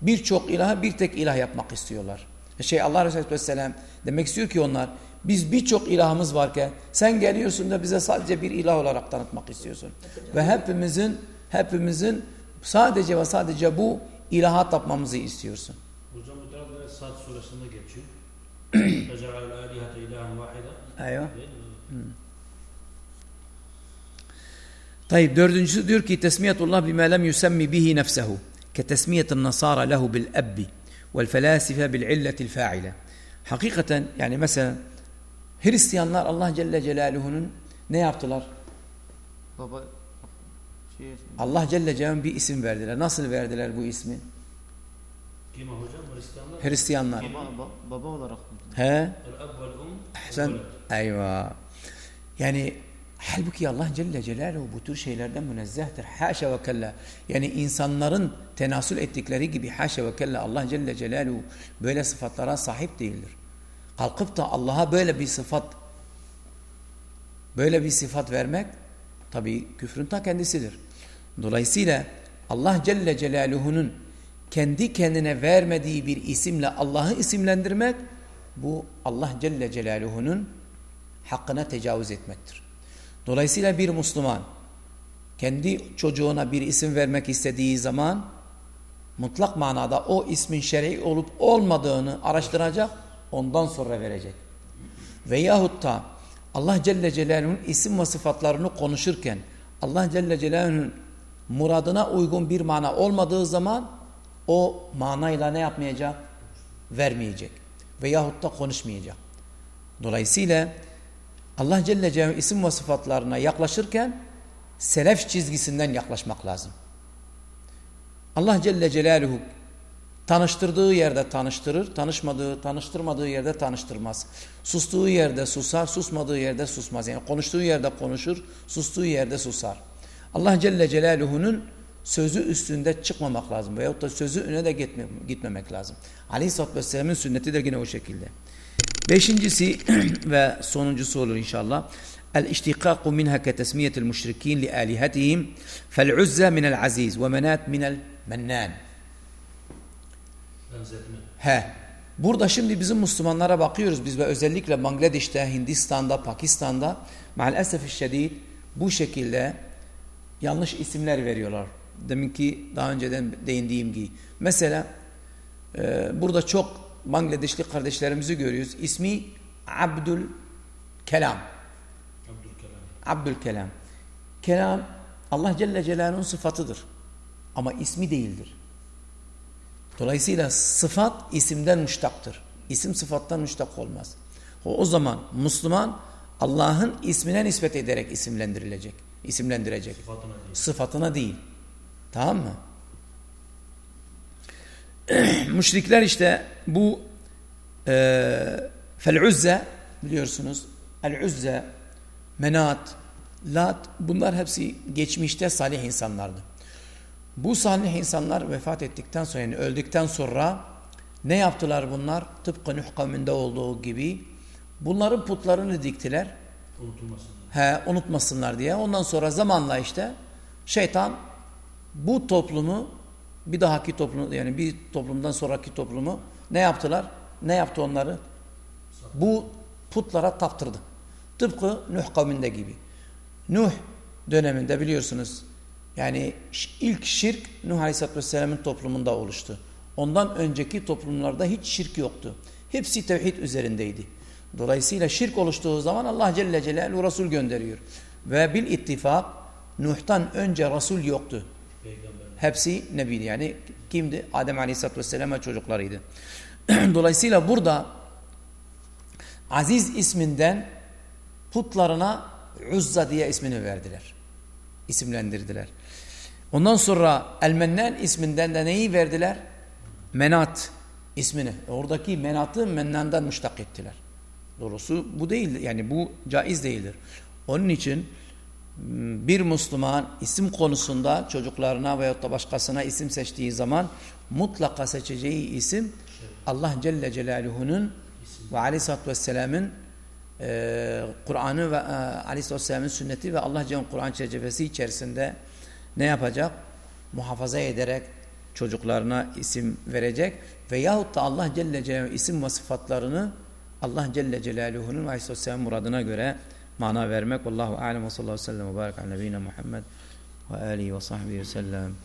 birçok ilaha bir tek ilah yapmak istiyorlar. Şey Allah Resulü Aleyhisselam demek istiyor ki onlar biz birçok ilahımız varken sen geliyorsun da bize sadece bir ilah olarak tanıtmak istiyorsun. Ve hepimizin hepimizin sadece ve sadece bu ilaha tapmamızı istiyorsun. Hocam bu tarafta Sad suresinde geçiyor. [clears throat] Eyvah. Hmm. Tayyip dördüncüsü diyor ki tesmiyetullah bime lem yusemmi bihi nefsehu ke tesmiyetin nasara lehu bil ebbi vel felasife bil illetil faile. Hakikaten yani mesela Hristiyanlar Allah Celle Celaluhu'nun ne yaptılar? Baba şey Allah Celle Celaluhu'nun bir isim verdiler. Nasıl verdiler bu ismi? Kime hocam? Hristiyanlar. Hristiyanlar. baba, ba- baba olarak mı? He? Vel um. Eyvah. Yani halbuki Allah Celle Celaluhu bu tür şeylerden münezzehtir. Haşa ve kella. Yani insanların tenasül ettikleri gibi haşa ve kella Allah Celle Celaluhu böyle sıfatlara sahip değildir. Kalkıp da Allah'a böyle bir sıfat böyle bir sıfat vermek tabi küfrün ta kendisidir. Dolayısıyla Allah Celle Celaluhu'nun kendi kendine vermediği bir isimle Allah'ı isimlendirmek bu Allah Celle Celaluhu'nun hakkına tecavüz etmektir. Dolayısıyla bir Müslüman kendi çocuğuna bir isim vermek istediği zaman mutlak manada o ismin şer'i olup olmadığını araştıracak ondan sonra verecek. Veyahut da Allah Celle Celaluhu'nun isim ve sıfatlarını konuşurken Allah Celle Celaluhu'nun muradına uygun bir mana olmadığı zaman o manayla ne yapmayacak? Vermeyecek. Veyahut da konuşmayacak. Dolayısıyla Allah Celle Celaluhu isim ve sıfatlarına yaklaşırken selef çizgisinden yaklaşmak lazım. Allah Celle Celaluhu tanıştırdığı yerde tanıştırır, tanışmadığı, tanıştırmadığı yerde tanıştırmaz. Sustuğu yerde susar, susmadığı yerde susmaz. Yani konuştuğu yerde konuşur, sustuğu yerde susar. Allah Celle Celaluhu'nun sözü üstünde çıkmamak lazım veyahut da sözü öne de gitme, gitmemek lazım. Aleyhisselatü Vesselam'ın sünneti de yine o şekilde. Beşincisi [clears throat] ve sonuncusu olur inşallah. الاشتقاق منها كتسمية المشركين لآلهتهم فالعزة من العزيز ومنات من المنان Benzetme. He. Burada şimdi bizim Müslümanlara bakıyoruz biz ve özellikle Bangladeş'te, Hindistan'da, Pakistan'da maalesef şiddet bu şekilde yanlış isimler veriyorlar. Deminki daha önceden değindiğim gibi. Mesela e, burada çok Bangladeşli kardeşlerimizi görüyoruz. İsmi Abdül Kelam. Abdülkelam. Abdülkelam. Kelam Allah Celle Celaluhu'nun sıfatıdır. Ama ismi değildir. Dolayısıyla sıfat isimden müştaktır. İsim sıfattan müştak olmaz. O, o zaman Müslüman Allah'ın ismine nispet ederek isimlendirilecek. isimlendirecek. Sıfatına değil. Sıfatına değil. Tamam mı? [clears throat] Müşrikler işte bu e, fel-uzze biliyorsunuz el-uzze menat lat bunlar hepsi geçmişte salih insanlardı. Bu salih insanlar vefat ettikten sonra yani öldükten sonra ne yaptılar bunlar? Tıpkı Nuh kavminde olduğu gibi bunların putlarını diktiler. He, unutmasınlar diye. Ondan sonra zamanla işte şeytan bu toplumu bir dahaki toplum yani bir toplumdan sonraki toplumu ne yaptılar? Ne yaptı onları? Bu putlara taptırdı. Tıpkı Nuh kavminde gibi. Nuh döneminde biliyorsunuz yani ilk şirk Nuh Aleyhisselatü Vesselam'ın toplumunda oluştu. Ondan önceki toplumlarda hiç şirk yoktu. Hepsi tevhid üzerindeydi. Dolayısıyla şirk oluştuğu zaman Allah Celle Celaluhu Resul gönderiyor. Ve bil ittifak Nuh'tan önce Resul yoktu. Peygamber. Hepsi Nebiydi. Yani kimdi? Adem Aleyhisselatü Vesselam ve çocuklarıydı. [clears throat] Dolayısıyla burada Aziz isminden putlarına Uzza diye ismini verdiler. İsimlendirdiler. Ondan sonra El-Mennan isminden de neyi verdiler? Menat ismini. Oradaki Menat'ı Mennan'dan müştak ettiler. Doğrusu bu değil. Yani bu caiz değildir. Onun için bir Müslüman isim konusunda çocuklarına veyahut da başkasına isim seçtiği zaman mutlaka seçeceği isim Allah Celle Celaluhu'nun ve Aleyhisselatü Vesselam'ın e, Kur'an'ı ve e, Aleyhisselatü Vesselam'ın sünneti ve Allah Celle Kur'an çerçevesi içerisinde ne yapacak? Muhafaza ederek çocuklarına isim verecek veyahut da Allah Celle Celaluhu isim ve sıfatlarını Allah Celle Celaluhu'nun Vesselam muradına göre mana vermek. Allahu alem ve sallallahu aleyhi ve sellem ve barik ala nebiyyina Muhammed ve alihi ve sahbihi ve sellem.